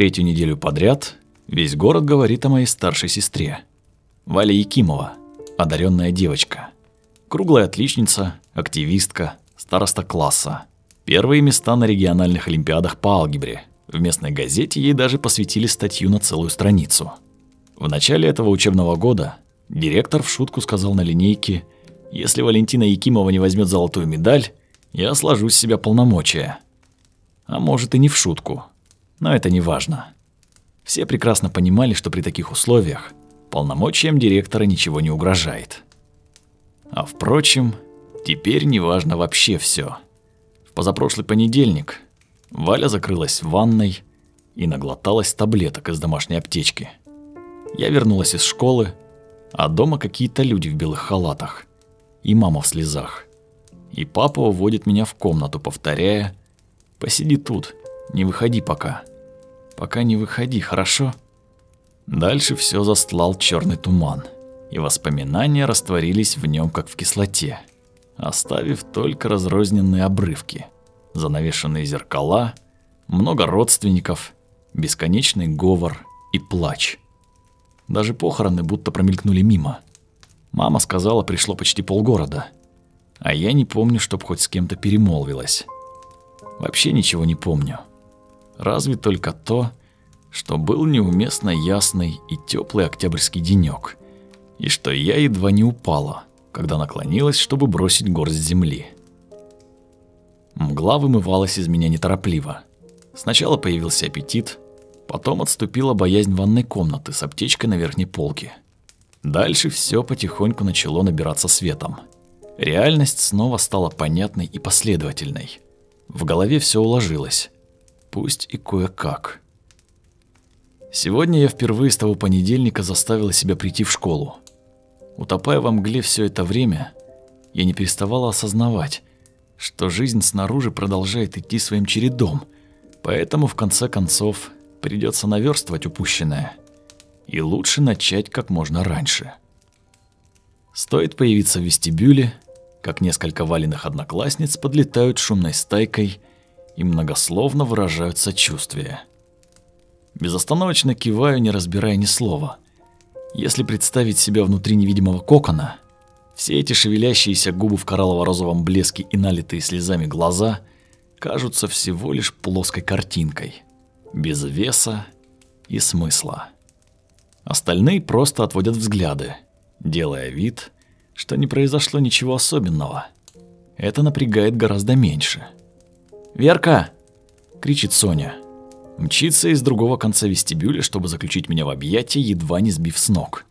Третью неделю подряд весь город говорит о моей старшей сестре. Валя Якимова, одаренная девочка. Круглая отличница, активистка, староста класса. Первые места на региональных олимпиадах по алгебре. В местной газете ей даже посвятили статью на целую страницу. В начале этого учебного года директор в шутку сказал на линейке, если Валентина Якимова не возьмет золотую медаль, я сложу с себя полномочия. А может и не в шутку. Но это не важно. Все прекрасно понимали, что при таких условиях полномочиям директора ничего не угрожает. А впрочем, теперь не важно вообще все. В позапрошлый понедельник Валя закрылась в ванной и наглоталась таблеток из домашней аптечки. Я вернулась из школы, а дома какие-то люди в белых халатах и мама в слезах. И папа уводит меня в комнату, повторяя «Посиди тут, не выходи пока. Пока не выходи, хорошо?» Дальше все застлал черный туман, и воспоминания растворились в нем, как в кислоте, оставив только разрозненные обрывки – занавешенные зеркала, много родственников, бесконечный говор и плач. Даже похороны будто промелькнули мимо. Мама сказала, пришло почти полгорода. А я не помню, чтоб хоть с кем-то перемолвилась. Вообще ничего не помню. Разве только то, что был неуместно ясный и теплый октябрьский денек, и что я едва не упала, когда наклонилась, чтобы бросить горсть земли. Мгла вымывалась из меня неторопливо. Сначала появился аппетит, потом отступила боязнь ванной комнаты с аптечкой на верхней полке. Дальше все потихоньку начало набираться светом. Реальность снова стала понятной и последовательной. В голове все уложилось, пусть и кое-как. Сегодня я впервые с того понедельника заставила себя прийти в школу. Утопая во мгле все это время, я не переставала осознавать, что жизнь снаружи продолжает идти своим чередом, поэтому в конце концов придется наверстывать упущенное. И лучше начать как можно раньше. Стоит появиться в вестибюле, как несколько валенных одноклассниц подлетают шумной стайкой и многословно выражают сочувствие. Безостановочно киваю, не разбирая ни слова. Если представить себя внутри невидимого кокона – все эти шевелящиеся губы в кораллово-розовом блеске и налитые слезами глаза кажутся всего лишь плоской картинкой, без веса и смысла. Остальные просто отводят взгляды, делая вид, что не произошло ничего особенного. Это напрягает гораздо меньше. «Верка!» – кричит Соня. Мчится из другого конца вестибюля, чтобы заключить меня в объятия, едва не сбив с ног.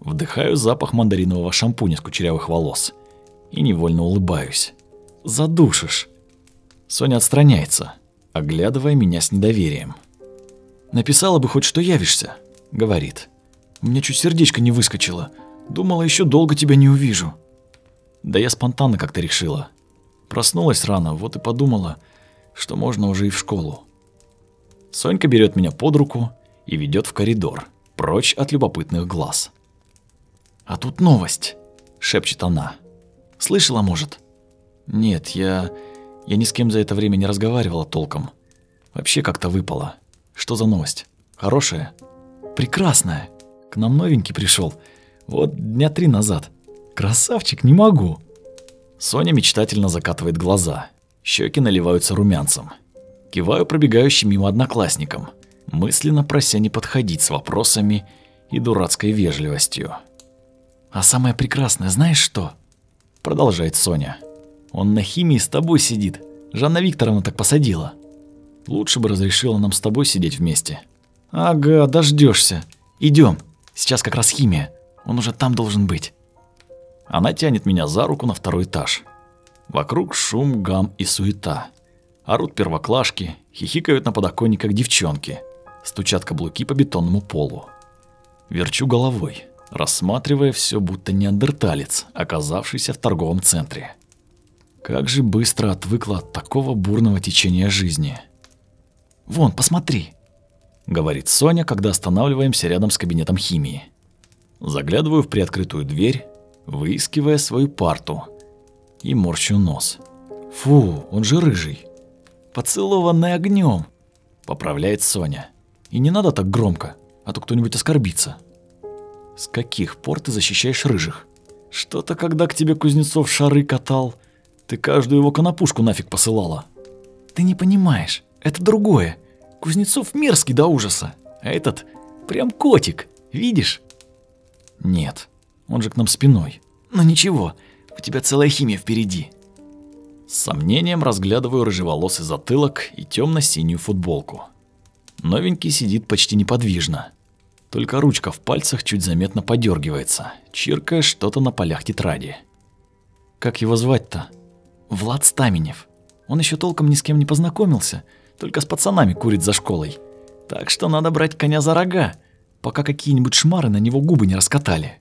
Вдыхаю запах мандаринового шампуня с кучерявых волос и невольно улыбаюсь. Задушишь. Соня отстраняется, оглядывая меня с недоверием. Написала бы хоть что явишься, говорит. У меня чуть сердечко не выскочило. Думала, еще долго тебя не увижу. Да я спонтанно как-то решила. Проснулась рано, вот и подумала, что можно уже и в школу. Сонька берет меня под руку и ведет в коридор, прочь от любопытных глаз. «А тут новость», — шепчет она. «Слышала, может?» «Нет, я... я ни с кем за это время не разговаривала толком. Вообще как-то выпало. Что за новость? Хорошая?» «Прекрасная. К нам новенький пришел. Вот дня три назад. Красавчик, не могу». Соня мечтательно закатывает глаза. Щеки наливаются румянцем. Киваю пробегающим мимо одноклассникам, мысленно прося не подходить с вопросами и дурацкой вежливостью. А самое прекрасное, знаешь что? Продолжает Соня. Он на химии с тобой сидит. Жанна Викторовна так посадила. Лучше бы разрешила нам с тобой сидеть вместе. Ага, дождешься. Идем. Сейчас как раз химия. Он уже там должен быть. Она тянет меня за руку на второй этаж. Вокруг шум, гам и суета. Орут первоклашки, хихикают на подоконниках девчонки. Стучат каблуки по бетонному полу. Верчу головой рассматривая все будто неандерталец, оказавшийся в торговом центре. Как же быстро отвыкла от такого бурного течения жизни. «Вон, посмотри», — говорит Соня, когда останавливаемся рядом с кабинетом химии. Заглядываю в приоткрытую дверь, выискивая свою парту, и морщу нос. «Фу, он же рыжий, поцелованный огнем. Поправляет Соня. И не надо так громко, а то кто-нибудь оскорбится. С каких пор ты защищаешь рыжих? Что-то, когда к тебе Кузнецов шары катал, ты каждую его конопушку нафиг посылала. Ты не понимаешь, это другое. Кузнецов мерзкий до ужаса, а этот прям котик, видишь? Нет, он же к нам спиной. Но ничего, у тебя целая химия впереди. С сомнением разглядываю рыжеволосый затылок и темно-синюю футболку. Новенький сидит почти неподвижно. Только ручка в пальцах чуть заметно подергивается, чиркая что-то на полях тетради. Как его звать-то? Влад Стаменев. Он еще толком ни с кем не познакомился, только с пацанами курит за школой. Так что надо брать коня за рога, пока какие-нибудь шмары на него губы не раскатали.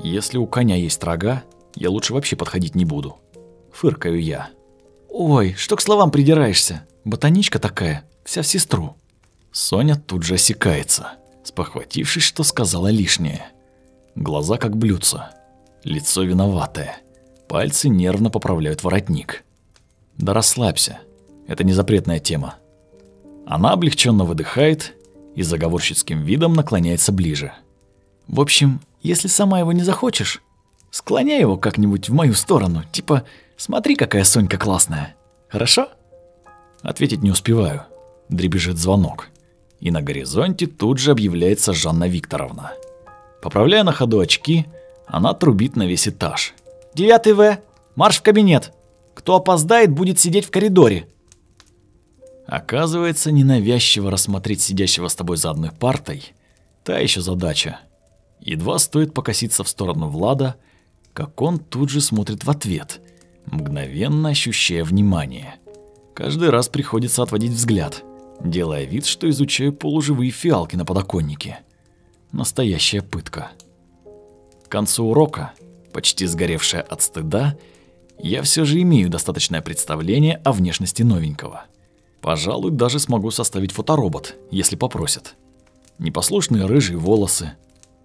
Если у коня есть рога, я лучше вообще подходить не буду. Фыркаю я. Ой, что к словам придираешься? Ботаничка такая, вся в сестру. Соня тут же осекается, спохватившись, что сказала лишнее. Глаза как блюдца, лицо виноватое. Пальцы нервно поправляют воротник. Да расслабься, это не запретная тема. Она облегченно выдыхает и заговорщицким видом наклоняется ближе. В общем, если сама его не захочешь, склоняй его как-нибудь в мою сторону, типа «смотри, какая Сонька классная». Хорошо? Ответить не успеваю. Дребезжит звонок. И на горизонте тут же объявляется Жанна Викторовна. Поправляя на ходу очки, она трубит на весь этаж. «Девятый В, марш в кабинет! Кто опоздает, будет сидеть в коридоре!» Оказывается, ненавязчиво рассмотреть сидящего с тобой за одной партой – та еще задача. Едва стоит покоситься в сторону Влада, как он тут же смотрит в ответ, мгновенно ощущая внимание. Каждый раз приходится отводить взгляд, делая вид, что изучаю полуживые фиалки на подоконнике. Настоящая пытка. К концу урока, почти сгоревшая от стыда, я все же имею достаточное представление о внешности новенького. Пожалуй, даже смогу составить фоторобот, если попросят. Непослушные рыжие волосы,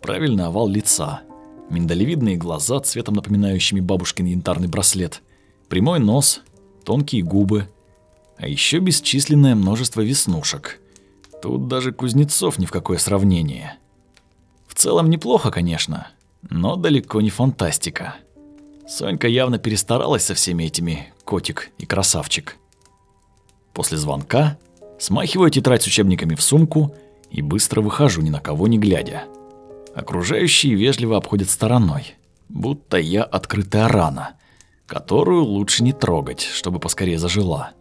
правильный овал лица, миндалевидные глаза, цветом напоминающими бабушкин янтарный браслет, прямой нос, тонкие губы, а еще бесчисленное множество веснушек. Тут даже Кузнецов ни в какое сравнение. В целом неплохо, конечно, но далеко не фантастика. Сонька явно перестаралась со всеми этими котик и красавчик. После звонка смахиваю тетрадь с учебниками в сумку и быстро выхожу, ни на кого не глядя. Окружающие вежливо обходят стороной, будто я открытая рана, которую лучше не трогать, чтобы поскорее зажила.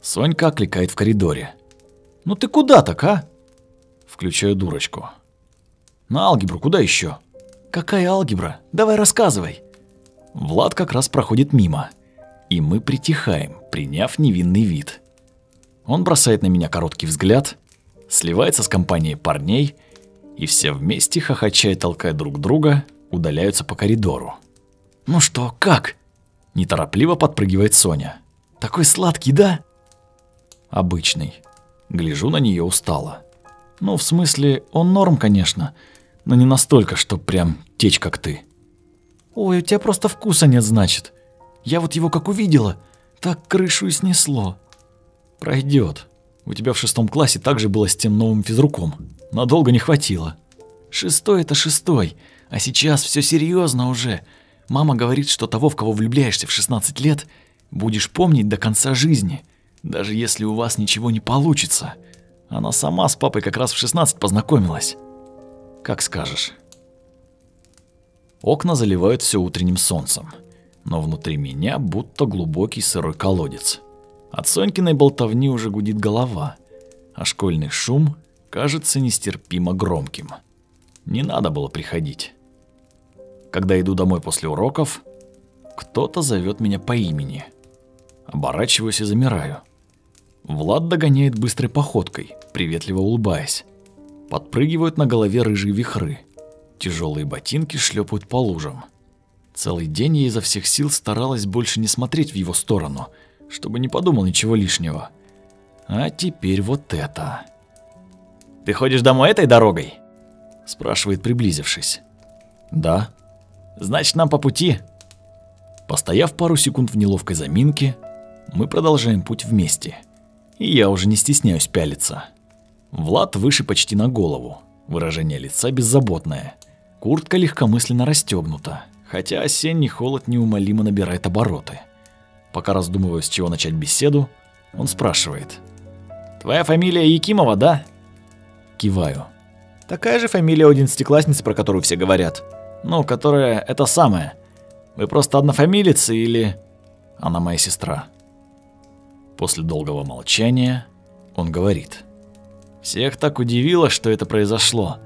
Сонька окликает в коридоре. «Ну ты куда так, а?» Включаю дурочку. «На алгебру, куда еще?» «Какая алгебра? Давай рассказывай!» Влад как раз проходит мимо – и мы притихаем, приняв невинный вид. Он бросает на меня короткий взгляд, сливается с компанией парней, и все вместе, хохоча и толкая друг друга, удаляются по коридору. «Ну что, как?» – неторопливо подпрыгивает Соня. «Такой сладкий, да?» «Обычный». Гляжу на нее устало. «Ну, в смысле, он норм, конечно, но не настолько, что прям течь, как ты». «Ой, у тебя просто вкуса нет, значит», я вот его как увидела, так крышу и снесло. Пройдет. У тебя в шестом классе также было с тем новым физруком. Надолго не хватило. Шестой это шестой, а сейчас все серьезно уже. Мама говорит, что того, в кого влюбляешься в 16 лет, будешь помнить до конца жизни, даже если у вас ничего не получится. Она сама с папой как раз в 16 познакомилась. Как скажешь. Окна заливают все утренним солнцем но внутри меня будто глубокий сырой колодец. От Сонькиной болтовни уже гудит голова, а школьный шум кажется нестерпимо громким. Не надо было приходить. Когда иду домой после уроков, кто-то зовет меня по имени. Оборачиваюсь и замираю. Влад догоняет быстрой походкой, приветливо улыбаясь. Подпрыгивают на голове рыжие вихры. Тяжелые ботинки шлепают по лужам. Целый день я изо всех сил старалась больше не смотреть в его сторону, чтобы не подумал ничего лишнего. А теперь вот это. «Ты ходишь домой этой дорогой?» спрашивает, приблизившись. «Да». «Значит, нам по пути». Постояв пару секунд в неловкой заминке, мы продолжаем путь вместе. И я уже не стесняюсь пялиться. Влад выше почти на голову. Выражение лица беззаботное. Куртка легкомысленно расстегнута, хотя осенний холод неумолимо набирает обороты. Пока раздумываю, с чего начать беседу, он спрашивает. «Твоя фамилия Якимова, да?» Киваю. «Такая же фамилия у одиннадцатиклассницы, про которую все говорят. Ну, которая это самая. Вы просто однофамилицы или...» Она моя сестра. После долгого молчания он говорит. Всех так удивило, что это произошло.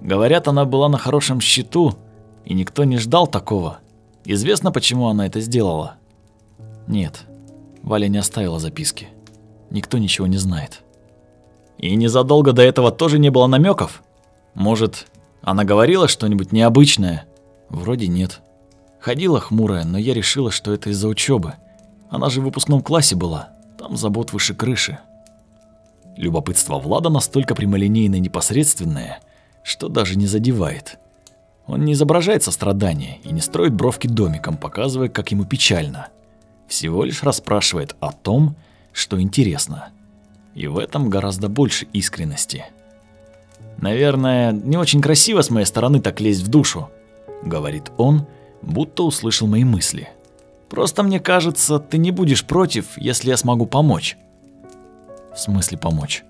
Говорят, она была на хорошем счету, и никто не ждал такого. Известно, почему она это сделала? Нет, Валя не оставила записки. Никто ничего не знает. И незадолго до этого тоже не было намеков? Может, она говорила что-нибудь необычное? Вроде нет. Ходила хмурая, но я решила, что это из-за учебы. Она же в выпускном классе была. Там забот выше крыши. Любопытство Влада настолько прямолинейно и непосредственное, что даже не задевает. Он не изображает сострадание и не строит бровки домиком, показывая, как ему печально. Всего лишь расспрашивает о том, что интересно. И в этом гораздо больше искренности. «Наверное, не очень красиво с моей стороны так лезть в душу», — говорит он, будто услышал мои мысли. «Просто мне кажется, ты не будешь против, если я смогу помочь». В смысле помочь?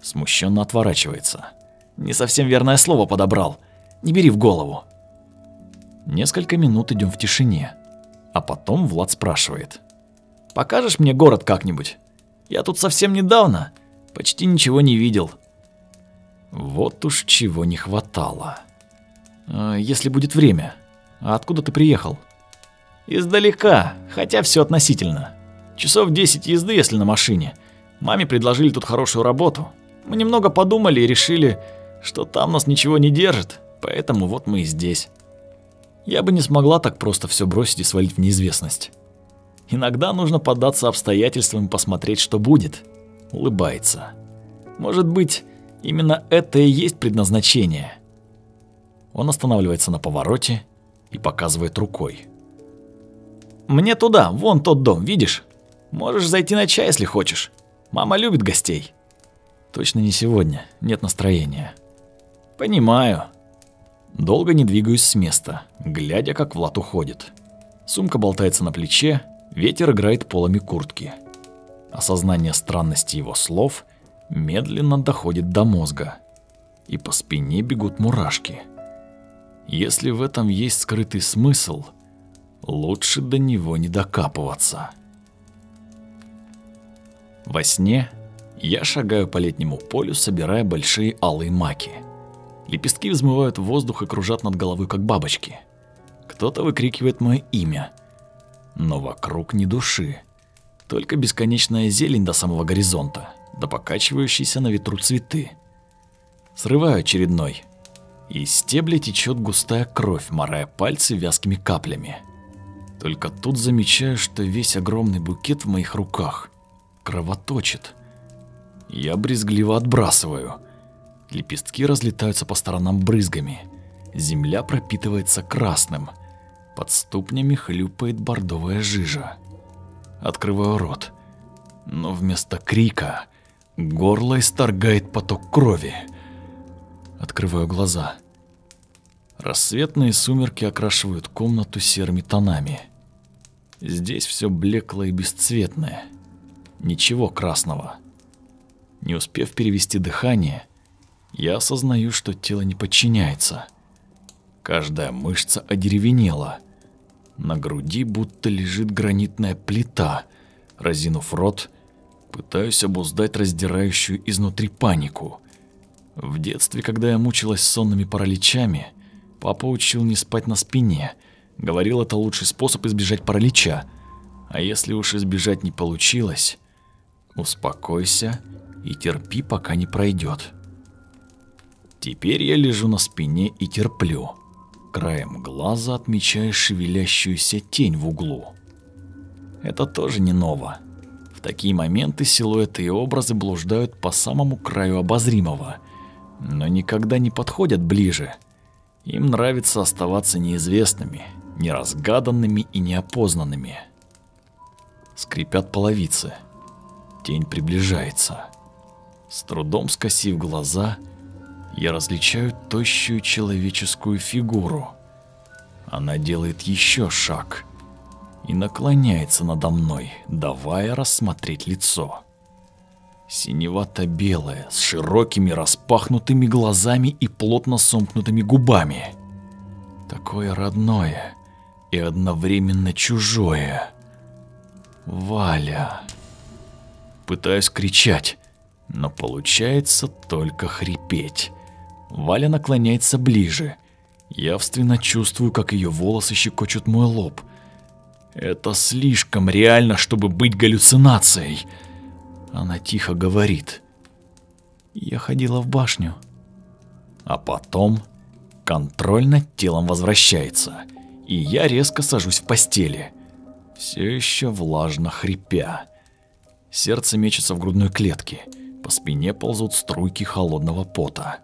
Смущенно отворачивается. Не совсем верное слово подобрал. Не бери в голову. Несколько минут идем в тишине. А потом Влад спрашивает. «Покажешь мне город как-нибудь? Я тут совсем недавно. Почти ничего не видел». Вот уж чего не хватало. А, если будет время. А откуда ты приехал? Издалека, хотя все относительно. Часов 10 езды, если на машине. Маме предложили тут хорошую работу. Мы немного подумали и решили, что там нас ничего не держит, поэтому вот мы и здесь. Я бы не смогла так просто все бросить и свалить в неизвестность. Иногда нужно поддаться обстоятельствам и посмотреть, что будет. Улыбается. Может быть, именно это и есть предназначение. Он останавливается на повороте и показывает рукой. «Мне туда, вон тот дом, видишь? Можешь зайти на чай, если хочешь. Мама любит гостей. Точно не сегодня, нет настроения. Понимаю. Долго не двигаюсь с места, глядя, как Влад уходит. Сумка болтается на плече, ветер играет полами куртки. Осознание странности его слов медленно доходит до мозга, и по спине бегут мурашки. Если в этом есть скрытый смысл, лучше до него не докапываться. Во сне я шагаю по летнему полю, собирая большие алые маки. Лепестки взмывают в воздух и кружат над головой, как бабочки. Кто-то выкрикивает мое имя. Но вокруг ни души. Только бесконечная зелень до самого горизонта, да покачивающиеся на ветру цветы. Срываю очередной. Из стебля течет густая кровь, морая пальцы вязкими каплями. Только тут замечаю, что весь огромный букет в моих руках кровоточит. Я брезгливо отбрасываю. Лепестки разлетаются по сторонам брызгами. Земля пропитывается красным. Под ступнями хлюпает бордовая жижа. Открываю рот. Но вместо крика горло исторгает поток крови. Открываю глаза. Рассветные сумерки окрашивают комнату серыми тонами. Здесь все блекло и бесцветное. Ничего красного. Не успев перевести дыхание, я осознаю, что тело не подчиняется. Каждая мышца одеревенела. На груди будто лежит гранитная плита. Разинув рот, пытаюсь обуздать раздирающую изнутри панику. В детстве, когда я мучилась сонными параличами, папа учил не спать на спине. Говорил, это лучший способ избежать паралича. А если уж избежать не получилось, Успокойся и терпи, пока не пройдет. Теперь я лежу на спине и терплю. Краем глаза отмечая шевелящуюся тень в углу. Это тоже не ново. В такие моменты силуэты и образы блуждают по самому краю обозримого, но никогда не подходят ближе. Им нравится оставаться неизвестными, неразгаданными и неопознанными. Скрипят половицы. Тень приближается. С трудом скосив глаза, я различаю тощую человеческую фигуру. Она делает еще шаг и наклоняется надо мной, давая рассмотреть лицо. Синевато-белое, с широкими распахнутыми глазами и плотно сомкнутыми губами. Такое родное и одновременно чужое. Валя. Пытаюсь кричать, но получается только хрипеть. Валя наклоняется ближе. Явственно чувствую, как ее волосы щекочут мой лоб. Это слишком реально, чтобы быть галлюцинацией. Она тихо говорит. Я ходила в башню. А потом контроль над телом возвращается, и я резко сажусь в постели, все еще влажно хрипя. Сердце мечется в грудной клетке, по спине ползут струйки холодного пота.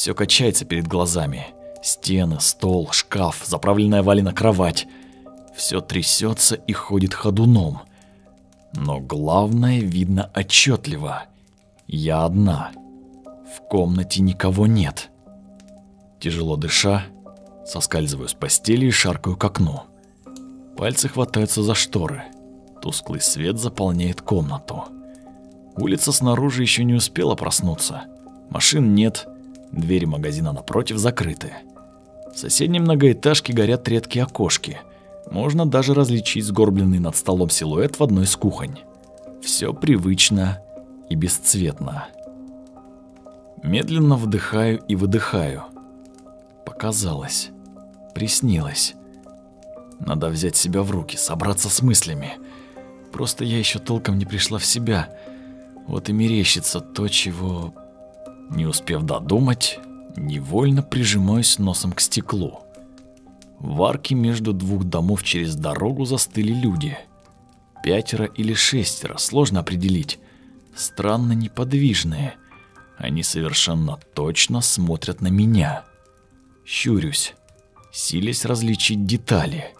Все качается перед глазами. Стены, стол, шкаф, заправленная Валина кровать. Все трясется и ходит ходуном. Но главное видно отчетливо. Я одна. В комнате никого нет. Тяжело дыша, соскальзываю с постели и шаркаю к окну. Пальцы хватаются за шторы. Тусклый свет заполняет комнату. Улица снаружи еще не успела проснуться. Машин нет, двери магазина напротив закрыты. В соседней многоэтажке горят редкие окошки – можно даже различить сгорбленный над столом силуэт в одной из кухонь. Все привычно и бесцветно. Медленно вдыхаю и выдыхаю. Показалось. Приснилось. Надо взять себя в руки, собраться с мыслями. Просто я еще толком не пришла в себя. Вот и мерещится то, чего... Не успев додумать, невольно прижимаюсь носом к стеклу. В арке между двух домов через дорогу застыли люди. Пятеро или шестеро, сложно определить. Странно неподвижные. Они совершенно точно смотрят на меня. Щурюсь, силясь различить детали.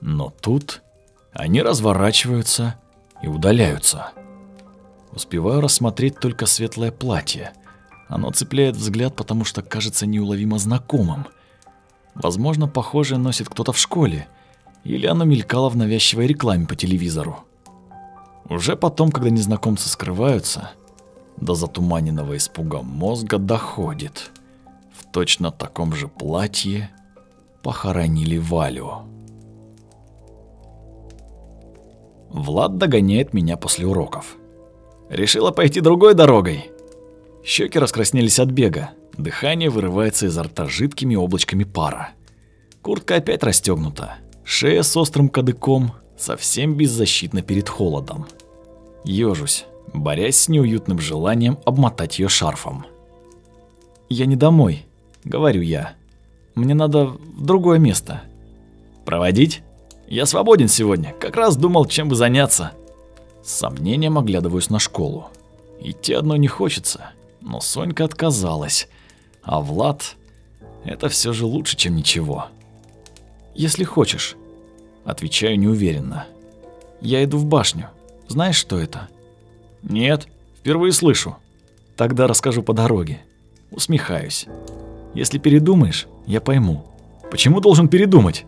Но тут они разворачиваются и удаляются. Успеваю рассмотреть только светлое платье. Оно цепляет взгляд, потому что кажется неуловимо знакомым – Возможно, похожее носит кто-то в школе, или оно мелькало в навязчивой рекламе по телевизору. Уже потом, когда незнакомцы скрываются, до затуманенного испуга мозга доходит. В точно таком же платье похоронили Валю. Влад догоняет меня после уроков. Решила пойти другой дорогой. Щеки раскраснелись от бега. Дыхание вырывается изо рта жидкими облачками пара. Куртка опять расстегнута. Шея с острым кадыком совсем беззащитна перед холодом. Ёжусь, борясь с неуютным желанием обмотать ее шарфом. «Я не домой», — говорю я. «Мне надо в другое место». «Проводить? Я свободен сегодня, как раз думал, чем бы заняться». С сомнением оглядываюсь на школу. Идти одной не хочется, но Сонька отказалась, а Влад – это все же лучше, чем ничего. Если хочешь, отвечаю неуверенно. Я иду в башню. Знаешь, что это? Нет, впервые слышу. Тогда расскажу по дороге. Усмехаюсь. Если передумаешь, я пойму. Почему должен передумать?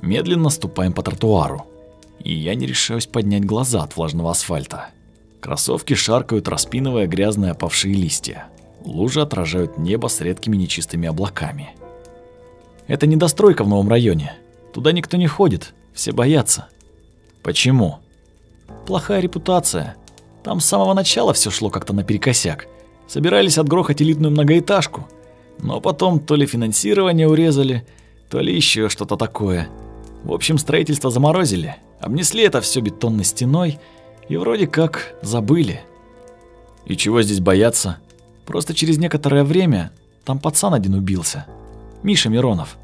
Медленно ступаем по тротуару, и я не решаюсь поднять глаза от влажного асфальта. Кроссовки шаркают, распинывая грязные опавшие листья. Лужи отражают небо с редкими нечистыми облаками. Это недостройка в новом районе. Туда никто не ходит, все боятся. Почему? Плохая репутация. Там с самого начала все шло как-то наперекосяк. Собирались отгрохать элитную многоэтажку. Но потом то ли финансирование урезали, то ли еще что-то такое. В общем, строительство заморозили, обнесли это все бетонной стеной и вроде как забыли. И чего здесь бояться? Просто через некоторое время там пацан один убился. Миша Миронов.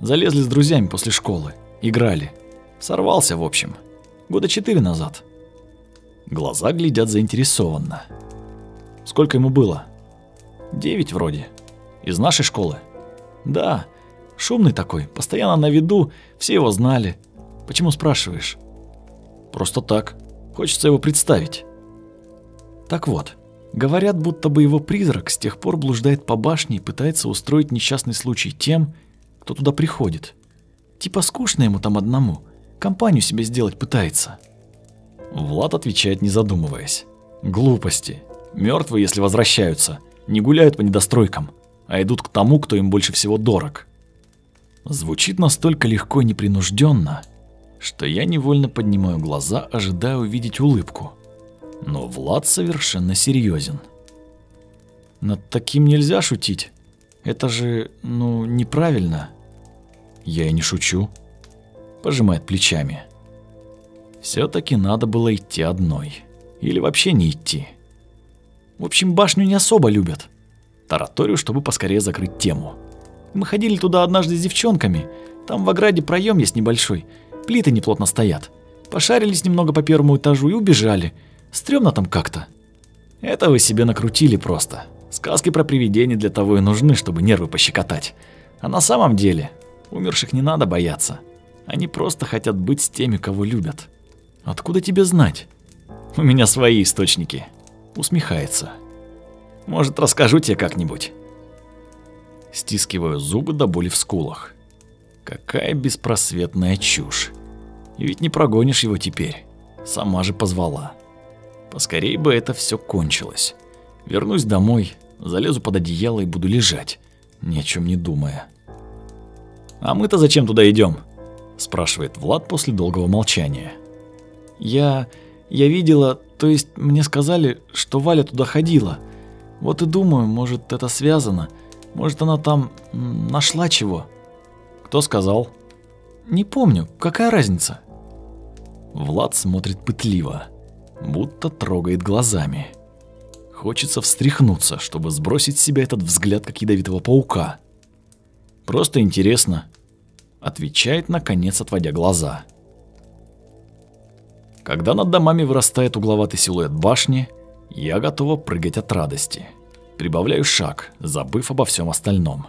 Залезли с друзьями после школы. Играли. Сорвался, в общем. Года четыре назад. Глаза глядят заинтересованно. Сколько ему было? Девять вроде. Из нашей школы? Да. Шумный такой, постоянно на виду, все его знали. Почему спрашиваешь? Просто так. Хочется его представить. Так вот, говорят, будто бы его призрак с тех пор блуждает по башне и пытается устроить несчастный случай тем, кто туда приходит. Типа скучно ему там одному, компанию себе сделать пытается. Влад отвечает, не задумываясь. Глупости. Мертвые, если возвращаются, не гуляют по недостройкам, а идут к тому, кто им больше всего дорог. Звучит настолько легко и непринужденно, что я невольно поднимаю глаза, ожидая увидеть улыбку. Но Влад совершенно серьезен. Над таким нельзя шутить. Это же, ну, неправильно. Я и не шучу. Пожимает плечами. Все-таки надо было идти одной. Или вообще не идти. В общем, башню не особо любят. Тараторию, чтобы поскорее закрыть тему. Мы ходили туда однажды с девчонками. Там в ограде проем есть небольшой. Плиты неплотно стоят. Пошарились немного по первому этажу и убежали. Стрёмно там как-то. Это вы себе накрутили просто. Сказки про привидения для того и нужны, чтобы нервы пощекотать. А на самом деле, умерших не надо бояться. Они просто хотят быть с теми, кого любят. Откуда тебе знать? У меня свои источники. Усмехается. Может, расскажу тебе как-нибудь. Стискиваю зубы до боли в скулах. Какая беспросветная чушь. И ведь не прогонишь его теперь. Сама же позвала. Поскорей бы это все кончилось. Вернусь домой, залезу под одеяло и буду лежать, ни о чем не думая. «А мы-то зачем туда идем? спрашивает Влад после долгого молчания. «Я... я видела, то есть мне сказали, что Валя туда ходила. Вот и думаю, может, это связано. Может, она там нашла чего?» «Кто сказал?» «Не помню. Какая разница?» Влад смотрит пытливо, будто трогает глазами. Хочется встряхнуться, чтобы сбросить с себя этот взгляд как ядовитого паука. Просто интересно, отвечает наконец, отводя глаза. Когда над домами вырастает угловатый силуэт башни, я готова прыгать от радости. Прибавляю шаг, забыв обо всем остальном.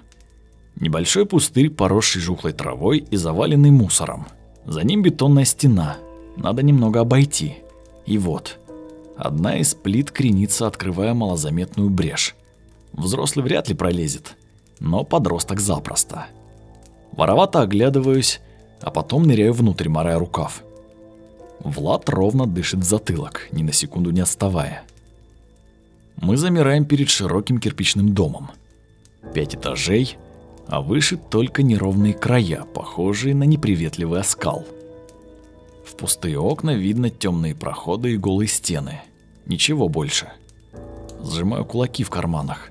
Небольшой пустырь, поросший жухлой травой и заваленный мусором. За ним бетонная стена. Надо немного обойти. И вот, одна из плит кренится, открывая малозаметную брешь. Взрослый вряд ли пролезет, но подросток запросто. Воровато оглядываюсь, а потом ныряю внутрь, морая рукав. Влад ровно дышит в затылок, ни на секунду не отставая. Мы замираем перед широким кирпичным домом. Пять этажей, а выше только неровные края, похожие на неприветливый оскал. В пустые окна видно темные проходы и голые стены. Ничего больше. Сжимаю кулаки в карманах,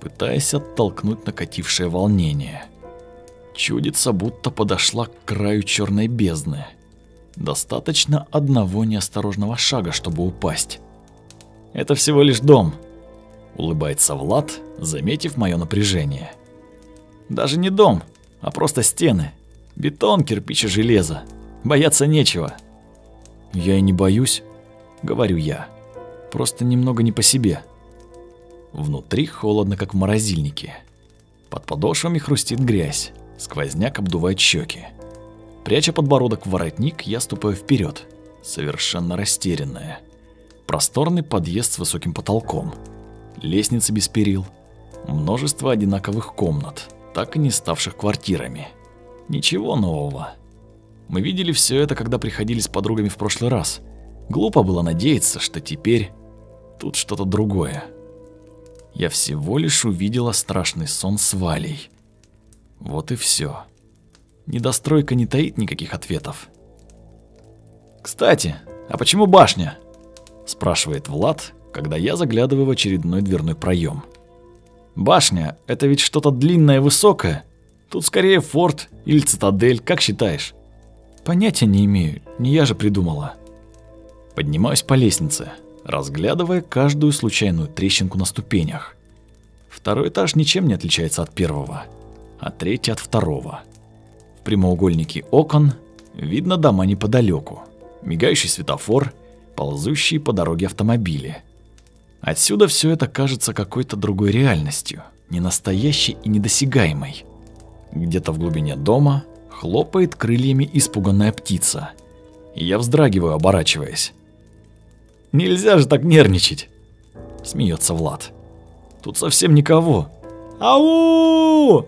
пытаясь оттолкнуть накатившее волнение – Чудится, будто подошла к краю черной бездны. Достаточно одного неосторожного шага, чтобы упасть. Это всего лишь дом, улыбается Влад, заметив мое напряжение. Даже не дом, а просто стены. Бетон, кирпич и железо. Бояться нечего. Я и не боюсь, говорю я. Просто немного не по себе. Внутри холодно, как в морозильнике. Под подошвами хрустит грязь. Сквозняк обдувает щеки. Пряча подбородок в воротник, я ступаю вперед, совершенно растерянная. Просторный подъезд с высоким потолком, лестницы без перил, множество одинаковых комнат, так и не ставших квартирами. Ничего нового. Мы видели все это, когда приходили с подругами в прошлый раз. Глупо было надеяться, что теперь тут что-то другое. Я всего лишь увидела страшный сон с Валей. Вот и все. Недостройка не таит никаких ответов. «Кстати, а почему башня?» – спрашивает Влад, когда я заглядываю в очередной дверной проем. «Башня – это ведь что-то длинное и высокое. Тут скорее форт или цитадель, как считаешь?» «Понятия не имею, не я же придумала». Поднимаюсь по лестнице, разглядывая каждую случайную трещинку на ступенях. Второй этаж ничем не отличается от первого – а третий от второго. В прямоугольнике окон видно дома неподалеку, мигающий светофор, ползущие по дороге автомобили. Отсюда все это кажется какой-то другой реальностью, ненастоящей и недосягаемой. Где-то в глубине дома хлопает крыльями испуганная птица, я вздрагиваю, оборачиваясь. Нельзя же так нервничать. Смеется Влад. Тут совсем никого. Ау!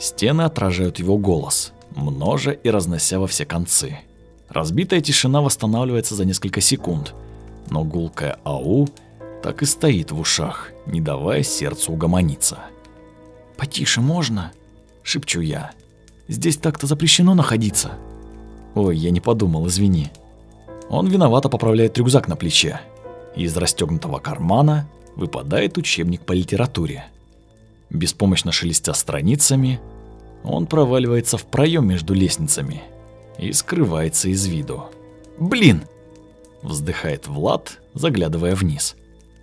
Стены отражают его голос, множа и разнося во все концы. Разбитая тишина восстанавливается за несколько секунд, но гулкая ау так и стоит в ушах, не давая сердцу угомониться. «Потише можно?» – шепчу я. «Здесь так-то запрещено находиться». «Ой, я не подумал, извини». Он виновато поправляет рюкзак на плече. Из расстегнутого кармана выпадает учебник по литературе. Беспомощно шелестя страницами, он проваливается в проем между лестницами и скрывается из виду. «Блин!» – вздыхает Влад, заглядывая вниз.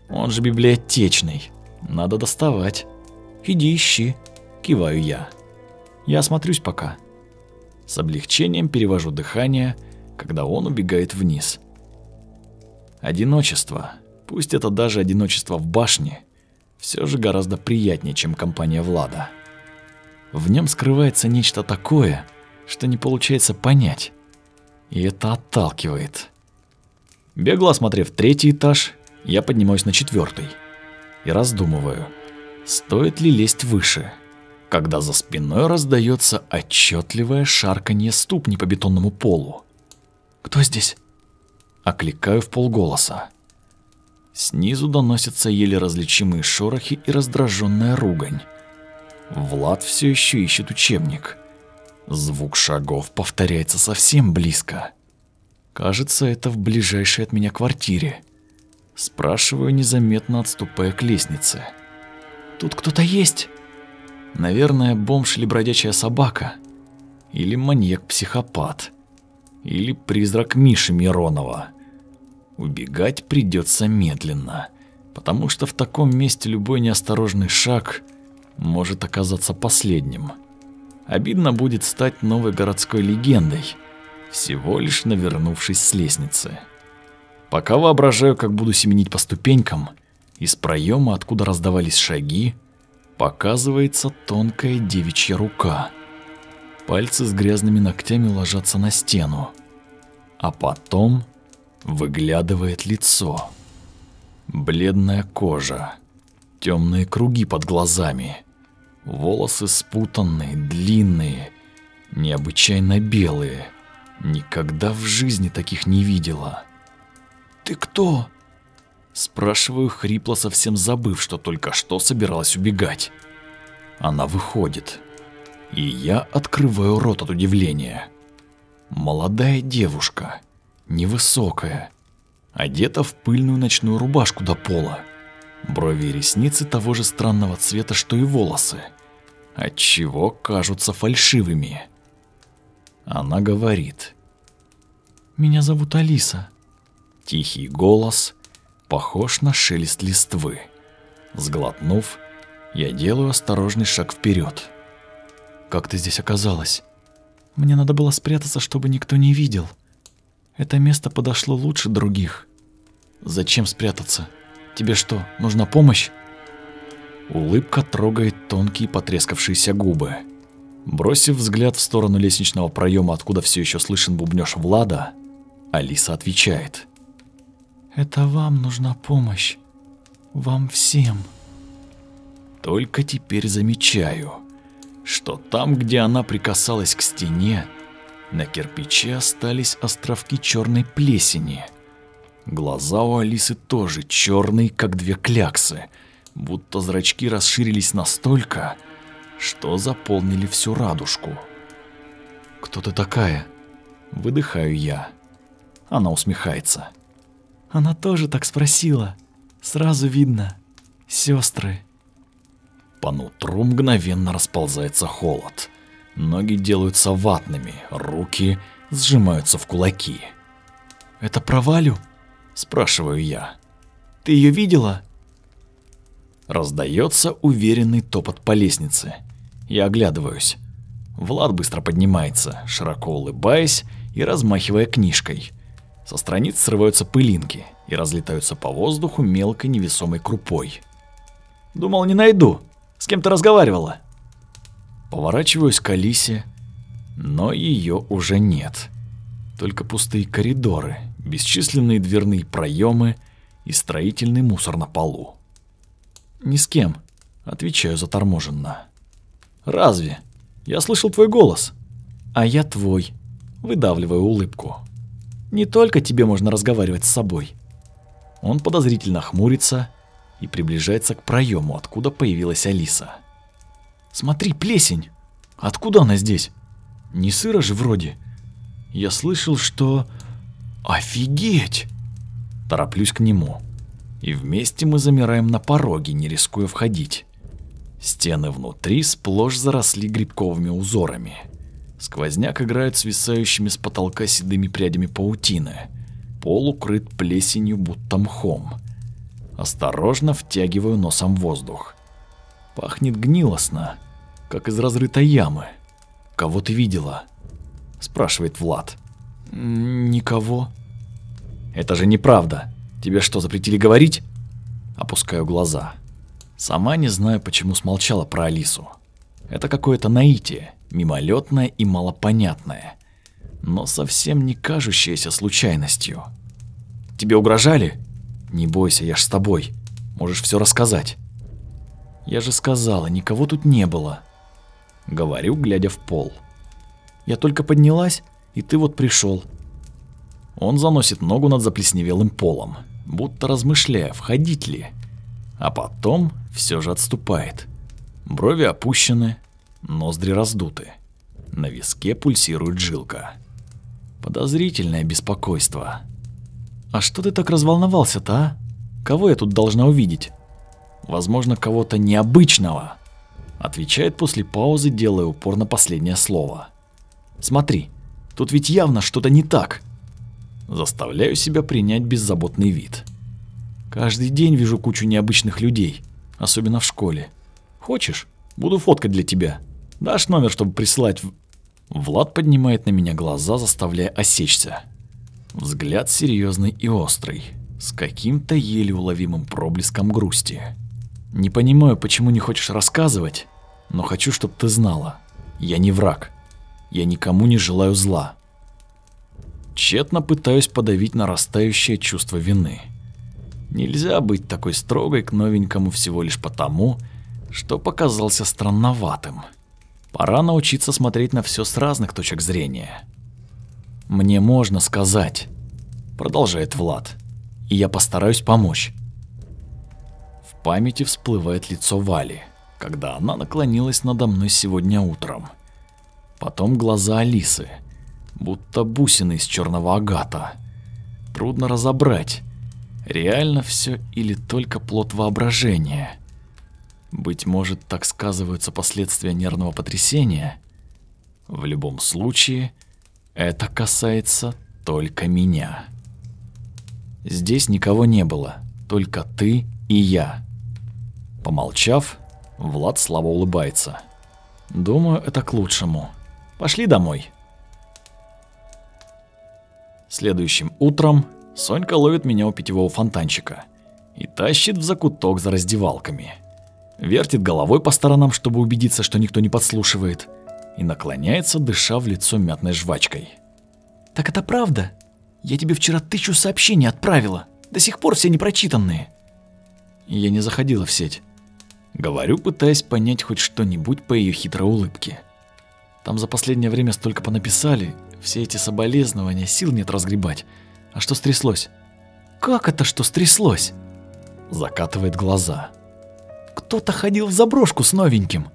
«Он же библиотечный, надо доставать». «Иди ищи», – киваю я. «Я осмотрюсь пока». С облегчением перевожу дыхание, когда он убегает вниз. Одиночество, пусть это даже одиночество в башне, все же гораздо приятнее, чем компания Влада. В нем скрывается нечто такое, что не получается понять, и это отталкивает. Бегло осмотрев третий этаж, я поднимаюсь на четвертый и раздумываю, стоит ли лезть выше, когда за спиной раздается отчетливое шарканье ступни по бетонному полу. «Кто здесь?» Окликаю в полголоса. Снизу доносятся еле различимые шорохи и раздраженная ругань. Влад все еще ищет учебник. Звук шагов повторяется совсем близко. Кажется, это в ближайшей от меня квартире. Спрашиваю, незаметно отступая к лестнице. «Тут кто-то есть?» Наверное, бомж или бродячая собака. Или маньяк-психопат. Или призрак Миши Миронова. Убегать придется медленно, потому что в таком месте любой неосторожный шаг может оказаться последним. Обидно будет стать новой городской легендой, всего лишь навернувшись с лестницы. Пока воображаю, как буду семенить по ступенькам, из проема, откуда раздавались шаги, показывается тонкая девичья рука. Пальцы с грязными ногтями ложатся на стену. А потом выглядывает лицо. Бледная кожа, темные круги под глазами, волосы спутанные, длинные, необычайно белые. Никогда в жизни таких не видела. «Ты кто?» Спрашиваю хрипло, совсем забыв, что только что собиралась убегать. Она выходит, и я открываю рот от удивления. Молодая девушка, невысокая, одета в пыльную ночную рубашку до пола. Брови и ресницы того же странного цвета, что и волосы, отчего кажутся фальшивыми. Она говорит. «Меня зовут Алиса». Тихий голос похож на шелест листвы. Сглотнув, я делаю осторожный шаг вперед. «Как ты здесь оказалась?» «Мне надо было спрятаться, чтобы никто не видел», это место подошло лучше других. Зачем спрятаться? Тебе что, нужна помощь? Улыбка трогает тонкие потрескавшиеся губы. Бросив взгляд в сторону лестничного проема, откуда все еще слышен бубнёж Влада, Алиса отвечает. «Это вам нужна помощь. Вам всем». Только теперь замечаю, что там, где она прикасалась к стене, на кирпиче остались островки черной плесени. Глаза у Алисы тоже черные, как две кляксы, будто зрачки расширились настолько, что заполнили всю радужку. «Кто ты такая?» Выдыхаю я. Она усмехается. Она тоже так спросила. Сразу видно. Сестры. По нутру мгновенно расползается холод. Ноги делаются ватными, руки сжимаются в кулаки. «Это про Валю?» – спрашиваю я. «Ты ее видела?» Раздается уверенный топот по лестнице. Я оглядываюсь. Влад быстро поднимается, широко улыбаясь и размахивая книжкой. Со страниц срываются пылинки и разлетаются по воздуху мелкой невесомой крупой. «Думал, не найду. С кем ты разговаривала?» Поворачиваюсь к Алисе, но ее уже нет. Только пустые коридоры, бесчисленные дверные проемы и строительный мусор на полу. «Ни с кем», — отвечаю заторможенно. «Разве? Я слышал твой голос». «А я твой», — выдавливаю улыбку. «Не только тебе можно разговаривать с собой». Он подозрительно хмурится и приближается к проему, откуда появилась Алиса. «Смотри, плесень! Откуда она здесь? Не сыро же вроде. Я слышал, что... Офигеть!» Тороплюсь к нему. И вместе мы замираем на пороге, не рискуя входить. Стены внутри сплошь заросли грибковыми узорами. Сквозняк играет свисающими с потолка седыми прядями паутины. Пол укрыт плесенью, будто мхом. Осторожно втягиваю носом воздух. Пахнет гнилостно, как из разрытой ямы. «Кого ты видела?» – спрашивает Влад. «Никого». «Это же неправда. Тебе что, запретили говорить?» Опускаю глаза. Сама не знаю, почему смолчала про Алису. Это какое-то наитие, мимолетное и малопонятное, но совсем не кажущееся случайностью. «Тебе угрожали?» «Не бойся, я ж с тобой. Можешь все рассказать». «Я же сказала, никого тут не было». Говорю, глядя в пол. «Я только поднялась, и ты вот пришел. Он заносит ногу над заплесневелым полом, будто размышляя, входить ли. А потом все же отступает. Брови опущены, ноздри раздуты. На виске пульсирует жилка. Подозрительное беспокойство. «А что ты так разволновался-то, а? Кого я тут должна увидеть?» «Возможно, кого-то необычного», — отвечает после паузы, делая упор на последнее слово. «Смотри, тут ведь явно что-то не так». Заставляю себя принять беззаботный вид. Каждый день вижу кучу необычных людей, особенно в школе. Хочешь, буду фоткать для тебя. Дашь номер, чтобы присылать в... Влад поднимает на меня глаза, заставляя осечься. Взгляд серьезный и острый, с каким-то еле уловимым проблеском грусти. Не понимаю, почему не хочешь рассказывать, но хочу, чтобы ты знала. Я не враг. Я никому не желаю зла. Тщетно пытаюсь подавить нарастающее чувство вины. Нельзя быть такой строгой к новенькому всего лишь потому, что показался странноватым. Пора научиться смотреть на все с разных точек зрения. «Мне можно сказать», — продолжает Влад, — «и я постараюсь помочь». В памяти всплывает лицо Вали, когда она наклонилась надо мной сегодня утром. Потом глаза Алисы — будто бусины из черного агата. Трудно разобрать, реально все или только плод воображения. Быть может, так сказываются последствия нервного потрясения. В любом случае, это касается только меня. Здесь никого не было, только ты и я. Помолчав, Влад слабо улыбается. Думаю, это к лучшему. Пошли домой. Следующим утром Сонька ловит меня у питьевого фонтанчика и тащит в закуток за раздевалками. Вертит головой по сторонам, чтобы убедиться, что никто не подслушивает, и наклоняется, дыша в лицо мятной жвачкой. «Так это правда? Я тебе вчера тысячу сообщений отправила, до сих пор все непрочитанные». Я не заходила в сеть. Говорю, пытаясь понять хоть что-нибудь по ее хитрой улыбке. Там за последнее время столько понаписали, все эти соболезнования сил нет разгребать. А что стряслось? Как это что стряслось? Закатывает глаза. Кто-то ходил в заброшку с новеньким.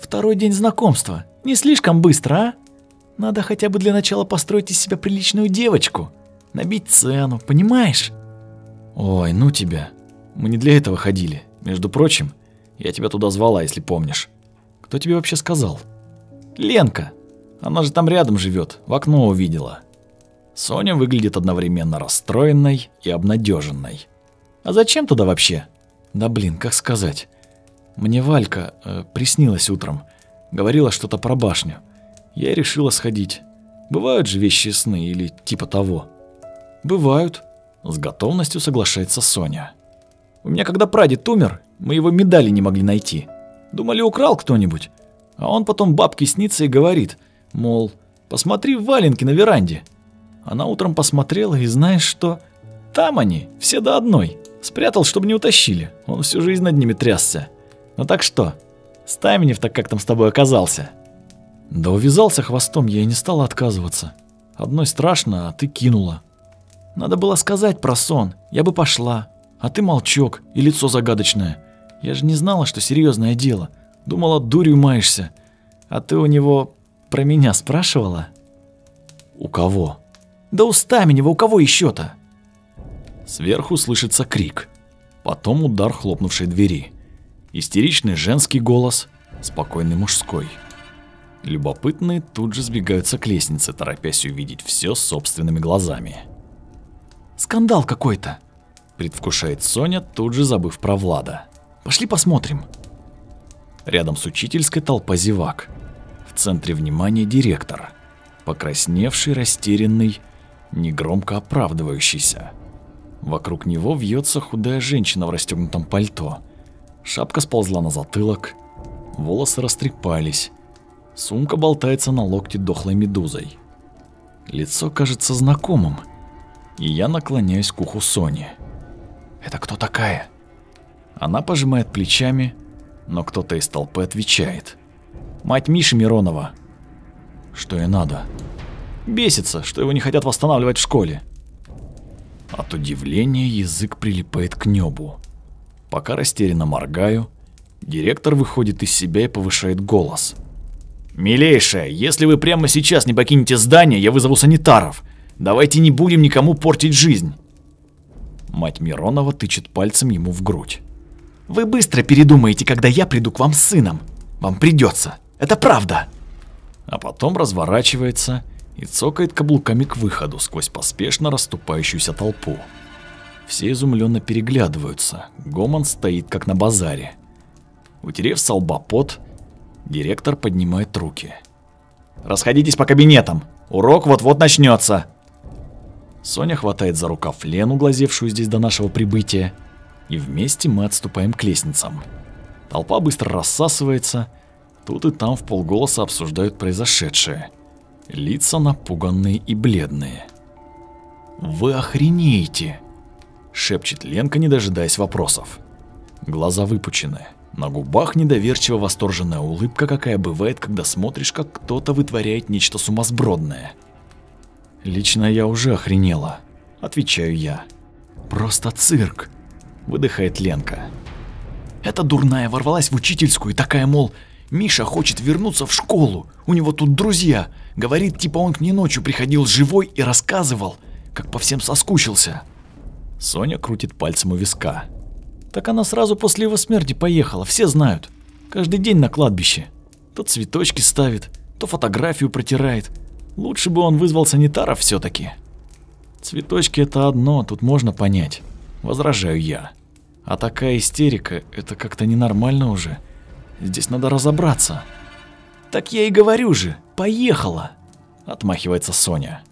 Второй день знакомства. Не слишком быстро, а? Надо хотя бы для начала построить из себя приличную девочку. Набить цену, понимаешь? Ой, ну тебя. Мы не для этого ходили. Между прочим, я тебя туда звала, если помнишь. Кто тебе вообще сказал? Ленка. Она же там рядом живет, в окно увидела. Соня выглядит одновременно расстроенной и обнадеженной. А зачем туда вообще? Да блин, как сказать? Мне Валька э, приснилась утром. Говорила что-то про башню. Я решила сходить. Бывают же вещи сны или типа того. Бывают. С готовностью соглашается Соня. У меня когда прадед умер, мы его медали не могли найти. Думали, украл кто-нибудь. А он потом бабке снится и говорит, мол, посмотри в валенки на веранде. Она утром посмотрела и знаешь что? Там они, все до одной. Спрятал, чтобы не утащили. Он всю жизнь над ними трясся. Ну так что? Стаменев-то как там с тобой оказался? Да увязался хвостом, я и не стала отказываться. Одной страшно, а ты кинула. Надо было сказать про сон, я бы пошла. А ты молчок и лицо загадочное. Я же не знала, что серьезное дело. Думала, дурью маешься. А ты у него про меня спрашивала? У кого? Да у Стаменева, у кого еще-то? Сверху слышится крик. Потом удар хлопнувшей двери. Истеричный женский голос, спокойный мужской. Любопытные тут же сбегаются к лестнице, торопясь увидеть все собственными глазами. «Скандал какой-то!» – предвкушает Соня, тут же забыв про Влада. «Пошли посмотрим!» Рядом с учительской толпа зевак. В центре внимания директор. Покрасневший, растерянный, негромко оправдывающийся. Вокруг него вьется худая женщина в расстегнутом пальто. Шапка сползла на затылок, волосы растрепались. Сумка болтается на локте дохлой медузой. Лицо кажется знакомым, и я наклоняюсь к уху Сони. «Это кто такая?» Она пожимает плечами, но кто-то из толпы отвечает. «Мать Миши Миронова». Что ей надо? Бесится, что его не хотят восстанавливать в школе. От удивления язык прилипает к небу. Пока растерянно моргаю, директор выходит из себя и повышает голос. «Милейшая, если вы прямо сейчас не покинете здание, я вызову санитаров. Давайте не будем никому портить жизнь». Мать Миронова тычет пальцем ему в грудь. Вы быстро передумаете, когда я приду к вам с сыном. Вам придется. Это правда. А потом разворачивается и цокает каблуками к выходу сквозь поспешно расступающуюся толпу. Все изумленно переглядываются. Гомон стоит как на базаре. Утерев с лба пот, директор поднимает руки. «Расходитесь по кабинетам! Урок вот-вот начнется!» Соня хватает за рукав Лену, глазевшую здесь до нашего прибытия, и вместе мы отступаем к лестницам. Толпа быстро рассасывается, тут и там в полголоса обсуждают произошедшее. Лица напуганные и бледные. «Вы охренеете!» – шепчет Ленка, не дожидаясь вопросов. Глаза выпучены, на губах недоверчиво восторженная улыбка, какая бывает, когда смотришь, как кто-то вытворяет нечто сумасбродное. «Лично я уже охренела», – отвечаю я. «Просто цирк выдыхает Ленка. Эта дурная ворвалась в учительскую и такая, мол, Миша хочет вернуться в школу, у него тут друзья. Говорит, типа он к ней ночью приходил живой и рассказывал, как по всем соскучился. Соня крутит пальцем у виска. Так она сразу после его смерти поехала, все знают. Каждый день на кладбище. То цветочки ставит, то фотографию протирает. Лучше бы он вызвал санитаров все таки Цветочки это одно, тут можно понять. Возражаю я. А такая истерика, это как-то ненормально уже. Здесь надо разобраться. Так я и говорю же, поехала. Отмахивается Соня.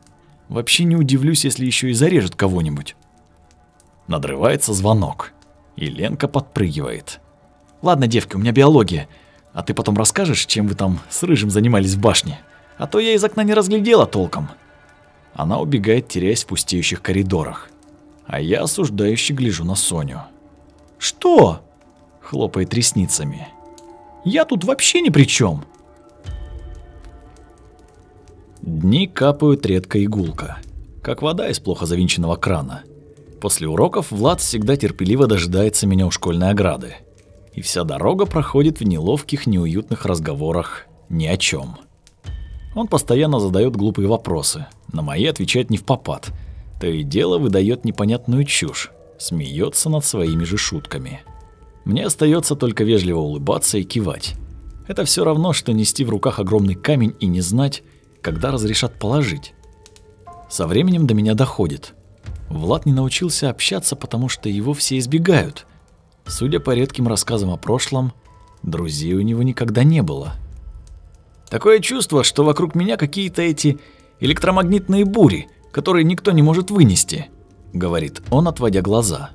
Вообще не удивлюсь, если еще и зарежет кого-нибудь. Надрывается звонок. И Ленка подпрыгивает. Ладно, девки, у меня биология. А ты потом расскажешь, чем вы там с Рыжим занимались в башне? А то я из окна не разглядела толком. Она убегает, теряясь в пустеющих коридорах а я осуждающе гляжу на Соню. «Что?» – хлопает ресницами. «Я тут вообще ни при чем. Дни капают редко и гулко, как вода из плохо завинченного крана. После уроков Влад всегда терпеливо дожидается меня у школьной ограды. И вся дорога проходит в неловких, неуютных разговорах ни о чем. Он постоянно задает глупые вопросы, на мои отвечает не в попад – то и дело выдает непонятную чушь, смеется над своими же шутками. Мне остается только вежливо улыбаться и кивать. Это все равно, что нести в руках огромный камень и не знать, когда разрешат положить. Со временем до меня доходит. Влад не научился общаться, потому что его все избегают. Судя по редким рассказам о прошлом, друзей у него никогда не было. Такое чувство, что вокруг меня какие-то эти электромагнитные бури – который никто не может вынести», — говорит он, отводя глаза.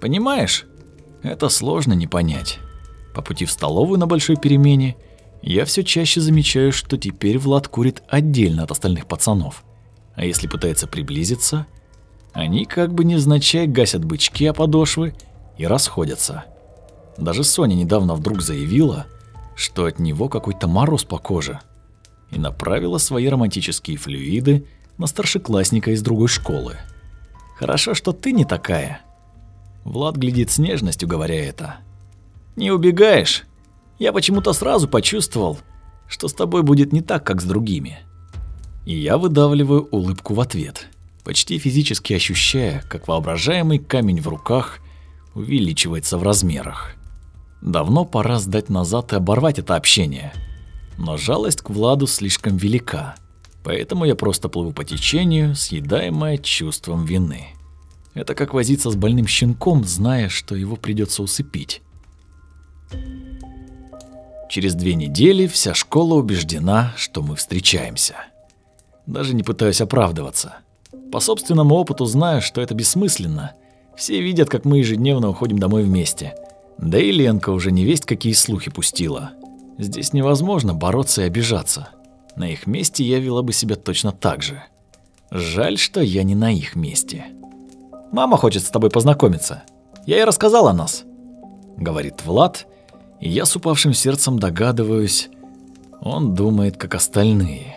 «Понимаешь? Это сложно не понять. По пути в столовую на большой перемене я все чаще замечаю, что теперь Влад курит отдельно от остальных пацанов. А если пытается приблизиться, они как бы невзначай гасят бычки о подошвы и расходятся. Даже Соня недавно вдруг заявила, что от него какой-то мороз по коже, и направила свои романтические флюиды на старшеклассника из другой школы. «Хорошо, что ты не такая». Влад глядит с нежностью, говоря это. «Не убегаешь? Я почему-то сразу почувствовал, что с тобой будет не так, как с другими». И я выдавливаю улыбку в ответ, почти физически ощущая, как воображаемый камень в руках увеличивается в размерах. Давно пора сдать назад и оборвать это общение. Но жалость к Владу слишком велика, поэтому я просто плыву по течению, съедаемая чувством вины. Это как возиться с больным щенком, зная, что его придется усыпить. Через две недели вся школа убеждена, что мы встречаемся. Даже не пытаюсь оправдываться. По собственному опыту знаю, что это бессмысленно. Все видят, как мы ежедневно уходим домой вместе – да и Ленка уже не весть какие слухи пустила. Здесь невозможно бороться и обижаться. На их месте я вела бы себя точно так же. Жаль, что я не на их месте. «Мама хочет с тобой познакомиться. Я ей рассказал о нас», — говорит Влад, и я с упавшим сердцем догадываюсь, он думает, как остальные,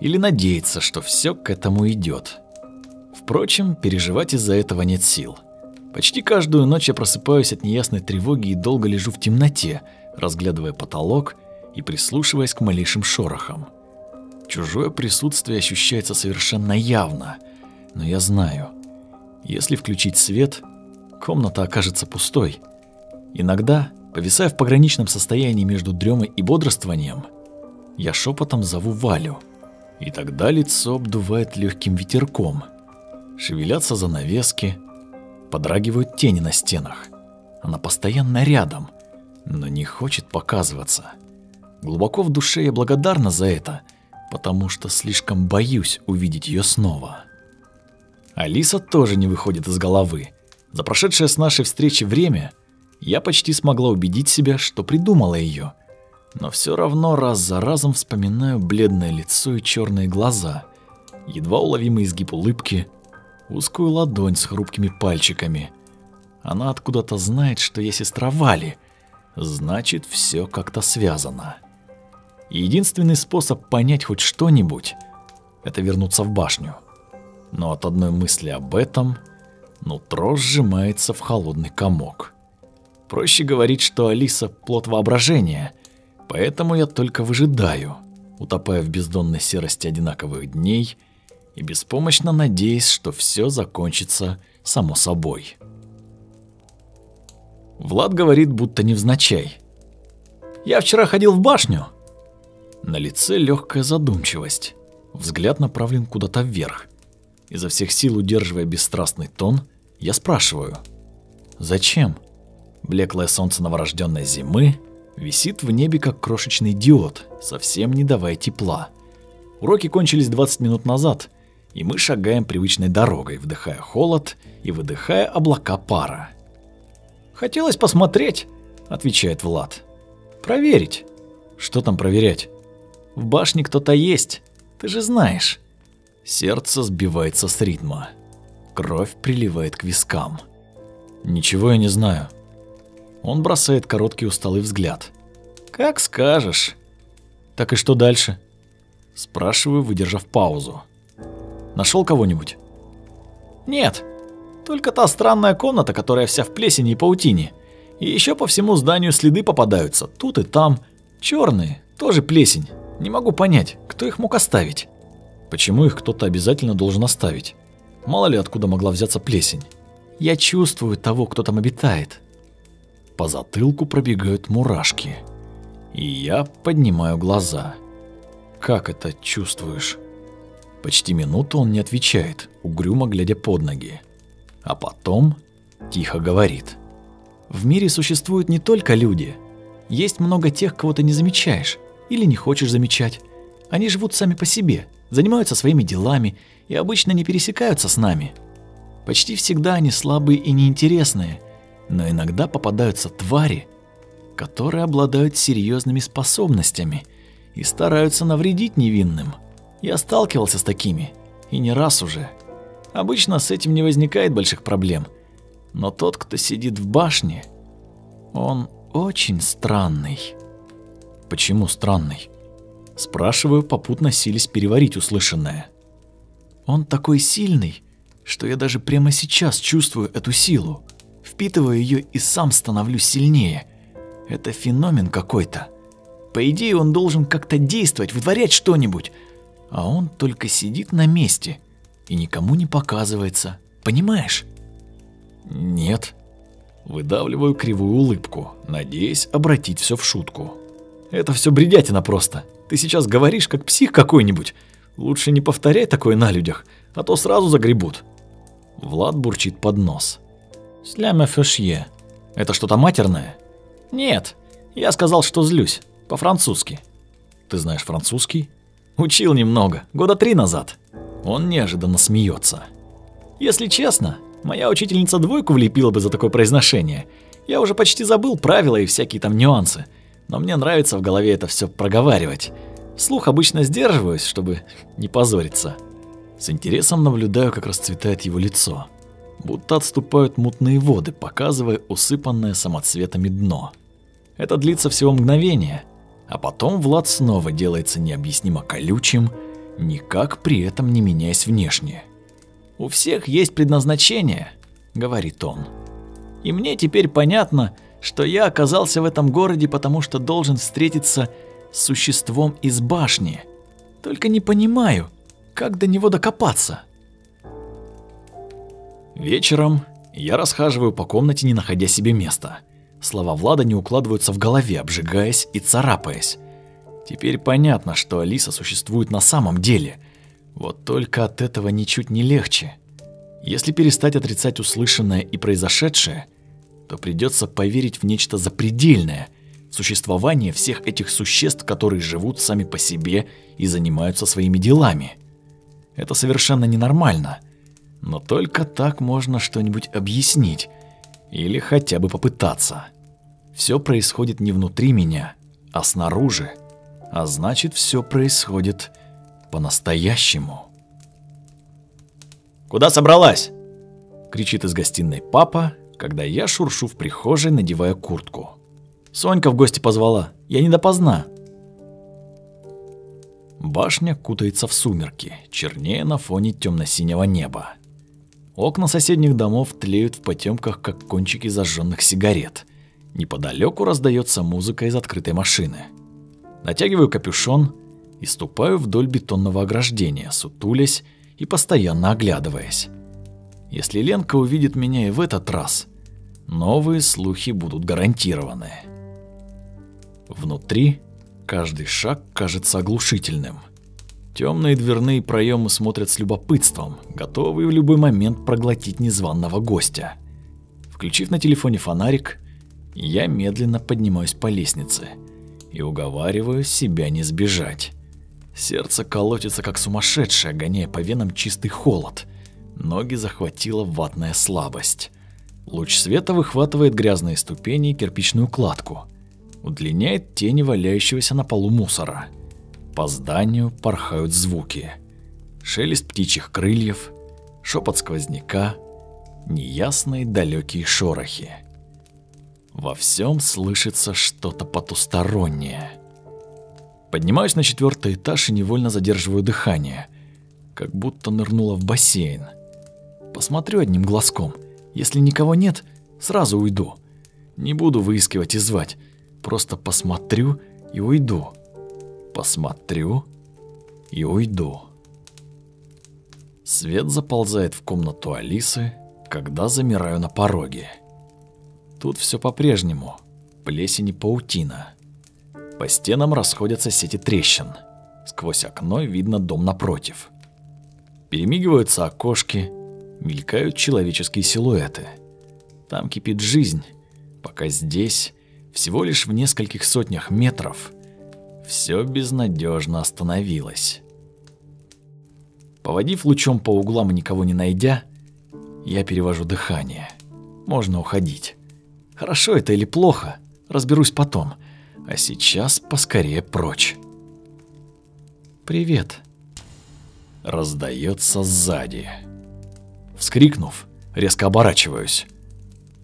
или надеется, что все к этому идет. Впрочем, переживать из-за этого нет сил. Почти каждую ночь я просыпаюсь от неясной тревоги и долго лежу в темноте, разглядывая потолок и прислушиваясь к малейшим шорохам. Чужое присутствие ощущается совершенно явно, но я знаю, если включить свет, комната окажется пустой. Иногда, повисая в пограничном состоянии между дремой и бодрствованием, я шепотом зову Валю, и тогда лицо обдувает легким ветерком. Шевелятся занавески, Подрагивают тени на стенах. Она постоянно рядом, но не хочет показываться. Глубоко в душе я благодарна за это, потому что слишком боюсь увидеть ее снова. Алиса тоже не выходит из головы. За прошедшее с нашей встречи время я почти смогла убедить себя, что придумала ее. Но все равно раз за разом вспоминаю бледное лицо и черные глаза, едва уловимый изгиб улыбки – узкую ладонь с хрупкими пальчиками. Она откуда-то знает, что я сестра Вали. Значит, все как-то связано. единственный способ понять хоть что-нибудь – это вернуться в башню. Но от одной мысли об этом нутро сжимается в холодный комок. Проще говорить, что Алиса – плод воображения, поэтому я только выжидаю, утопая в бездонной серости одинаковых дней – и беспомощно надеясь, что все закончится само собой. Влад говорит, будто невзначай. «Я вчера ходил в башню». На лице легкая задумчивость. Взгляд направлен куда-то вверх. Изо всех сил удерживая бесстрастный тон, я спрашиваю. «Зачем?» Блеклое солнце новорожденной зимы висит в небе как крошечный диод, совсем не давая тепла. Уроки кончились 20 минут назад, и мы шагаем привычной дорогой, вдыхая холод и выдыхая облака пара. «Хотелось посмотреть», — отвечает Влад. «Проверить». «Что там проверять?» «В башне кто-то есть, ты же знаешь». Сердце сбивается с ритма. Кровь приливает к вискам. «Ничего я не знаю». Он бросает короткий усталый взгляд. «Как скажешь». «Так и что дальше?» Спрашиваю, выдержав паузу. Нашел кого-нибудь? Нет. Только та странная комната, которая вся в плесени и паутине. И еще по всему зданию следы попадаются, тут и там. Черные, тоже плесень. Не могу понять, кто их мог оставить. Почему их кто-то обязательно должен оставить? Мало ли откуда могла взяться плесень. Я чувствую того, кто там обитает. По затылку пробегают мурашки. И я поднимаю глаза. Как это чувствуешь? Почти минуту он не отвечает, угрюмо глядя под ноги. А потом тихо говорит. «В мире существуют не только люди. Есть много тех, кого ты не замечаешь или не хочешь замечать. Они живут сами по себе, занимаются своими делами и обычно не пересекаются с нами. Почти всегда они слабые и неинтересные, но иногда попадаются твари, которые обладают серьезными способностями и стараются навредить невинным – я сталкивался с такими. И не раз уже. Обычно с этим не возникает больших проблем. Но тот, кто сидит в башне, он очень странный. Почему странный? Спрашиваю, попутно силясь переварить услышанное. Он такой сильный, что я даже прямо сейчас чувствую эту силу. Впитываю ее и сам становлюсь сильнее. Это феномен какой-то. По идее, он должен как-то действовать, вытворять что-нибудь. А он только сидит на месте и никому не показывается. Понимаешь? Нет. Выдавливаю кривую улыбку, надеясь обратить все в шутку. Это все бредятина просто. Ты сейчас говоришь, как псих какой-нибудь. Лучше не повторяй такое на людях, а то сразу загребут. Влад бурчит под нос. Сляме фешье. Это что-то матерное? Нет, я сказал, что злюсь. По-французски. Ты знаешь французский? Учил немного, года три назад. Он неожиданно смеется. Если честно, моя учительница двойку влепила бы за такое произношение. Я уже почти забыл правила и всякие там нюансы но мне нравится в голове это все проговаривать. Слух обычно сдерживаюсь, чтобы не позориться. С интересом наблюдаю, как расцветает его лицо. Будто отступают мутные воды, показывая усыпанное самоцветами дно. Это длится всего мгновение, а потом Влад снова делается необъяснимо колючим, никак при этом не меняясь внешне. «У всех есть предназначение», — говорит он. «И мне теперь понятно, что я оказался в этом городе, потому что должен встретиться с существом из башни. Только не понимаю, как до него докопаться. Вечером я расхаживаю по комнате, не находя себе места. Слова Влада не укладываются в голове, обжигаясь и царапаясь. Теперь понятно, что Алиса существует на самом деле. Вот только от этого ничуть не легче. Если перестать отрицать услышанное и произошедшее – то придется поверить в нечто запредельное, существование всех этих существ, которые живут сами по себе и занимаются своими делами. Это совершенно ненормально, но только так можно что-нибудь объяснить или хотя бы попытаться. Все происходит не внутри меня, а снаружи, а значит все происходит по-настоящему. «Куда собралась?» — кричит из гостиной папа, когда я шуршу в прихожей, надевая куртку. Сонька в гости позвала. Я не допоздна. Башня кутается в сумерки, чернее на фоне темно-синего неба. Окна соседних домов тлеют в потемках, как кончики зажженных сигарет. Неподалеку раздается музыка из открытой машины. Натягиваю капюшон и ступаю вдоль бетонного ограждения, сутулясь и постоянно оглядываясь. Если Ленка увидит меня и в этот раз, новые слухи будут гарантированы. Внутри каждый шаг кажется оглушительным. Темные дверные проемы смотрят с любопытством, готовые в любой момент проглотить незваного гостя. Включив на телефоне фонарик, я медленно поднимаюсь по лестнице и уговариваю себя не сбежать. Сердце колотится как сумасшедшее, гоняя по венам чистый холод – Ноги захватила ватная слабость. Луч света выхватывает грязные ступени и кирпичную кладку. Удлиняет тени валяющегося на полу мусора. По зданию порхают звуки. Шелест птичьих крыльев, шепот сквозняка, неясные далекие шорохи. Во всем слышится что-то потустороннее. Поднимаюсь на четвертый этаж и невольно задерживаю дыхание, как будто нырнула в бассейн. Посмотрю одним глазком. Если никого нет, сразу уйду. Не буду выискивать и звать. Просто посмотрю и уйду. Посмотрю и уйду. Свет заползает в комнату Алисы, когда замираю на пороге. Тут все по-прежнему. Плесень и паутина. По стенам расходятся сети трещин. Сквозь окно видно дом напротив. Перемигиваются окошки, мелькают человеческие силуэты. Там кипит жизнь, пока здесь, всего лишь в нескольких сотнях метров, все безнадежно остановилось. Поводив лучом по углам и никого не найдя, я перевожу дыхание. Можно уходить. Хорошо это или плохо, разберусь потом. А сейчас поскорее прочь. «Привет», раздается сзади. Вскрикнув, резко оборачиваюсь.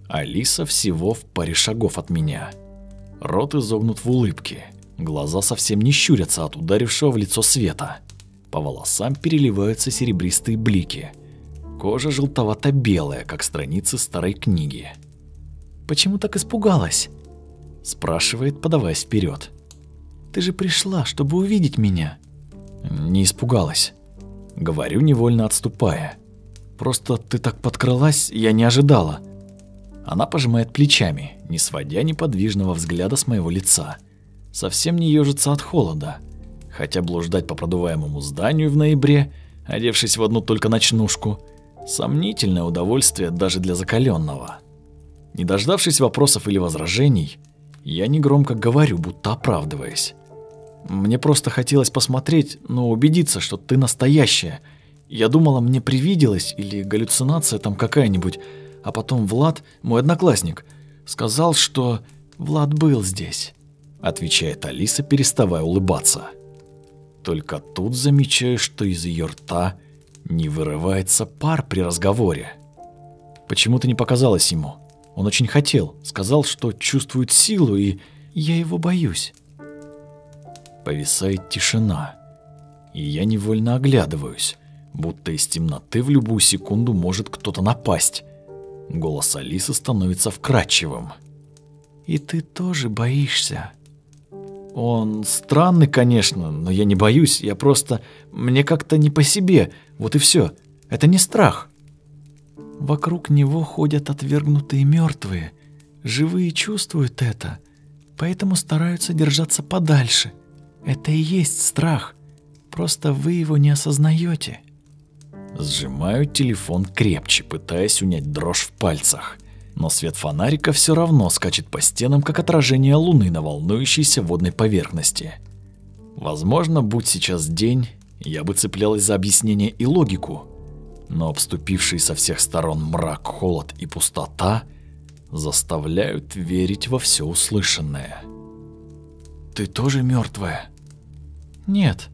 Алиса всего в паре шагов от меня. Рот изогнут в улыбке. Глаза совсем не щурятся от ударившего в лицо света. По волосам переливаются серебристые блики. Кожа желтовато-белая, как страницы старой книги. «Почему так испугалась?» спрашивает, подаваясь вперед. «Ты же пришла, чтобы увидеть меня». Не испугалась. Говорю, невольно отступая. Просто ты так подкралась, я не ожидала. Она пожимает плечами, не сводя неподвижного взгляда с моего лица. Совсем не ежится от холода. Хотя блуждать по продуваемому зданию в ноябре, одевшись в одну только ночнушку, сомнительное удовольствие даже для закаленного. Не дождавшись вопросов или возражений, я негромко говорю, будто оправдываясь. Мне просто хотелось посмотреть, но убедиться, что ты настоящая. Я думала, мне привиделось или галлюцинация там какая-нибудь. А потом Влад, мой одноклассник, сказал, что Влад был здесь, отвечает Алиса, переставая улыбаться. Только тут замечаю, что из ее рта не вырывается пар при разговоре. Почему ты не показалась ему? Он очень хотел, сказал, что чувствует силу, и я его боюсь. Повисает тишина, и я невольно оглядываюсь, будто из темноты в любую секунду может кто-то напасть. Голос Алисы становится вкрадчивым. «И ты тоже боишься?» «Он странный, конечно, но я не боюсь, я просто... Мне как-то не по себе, вот и все. Это не страх». Вокруг него ходят отвергнутые мертвые. Живые чувствуют это, поэтому стараются держаться подальше. Это и есть страх. Просто вы его не осознаете. Сжимаю телефон крепче, пытаясь унять дрожь в пальцах. Но свет фонарика все равно скачет по стенам, как отражение луны на волнующейся водной поверхности. Возможно, будь сейчас день, я бы цеплялась за объяснение и логику, но обступивший со всех сторон мрак, холод и пустота заставляют верить во все услышанное. «Ты тоже мертвая?» «Нет,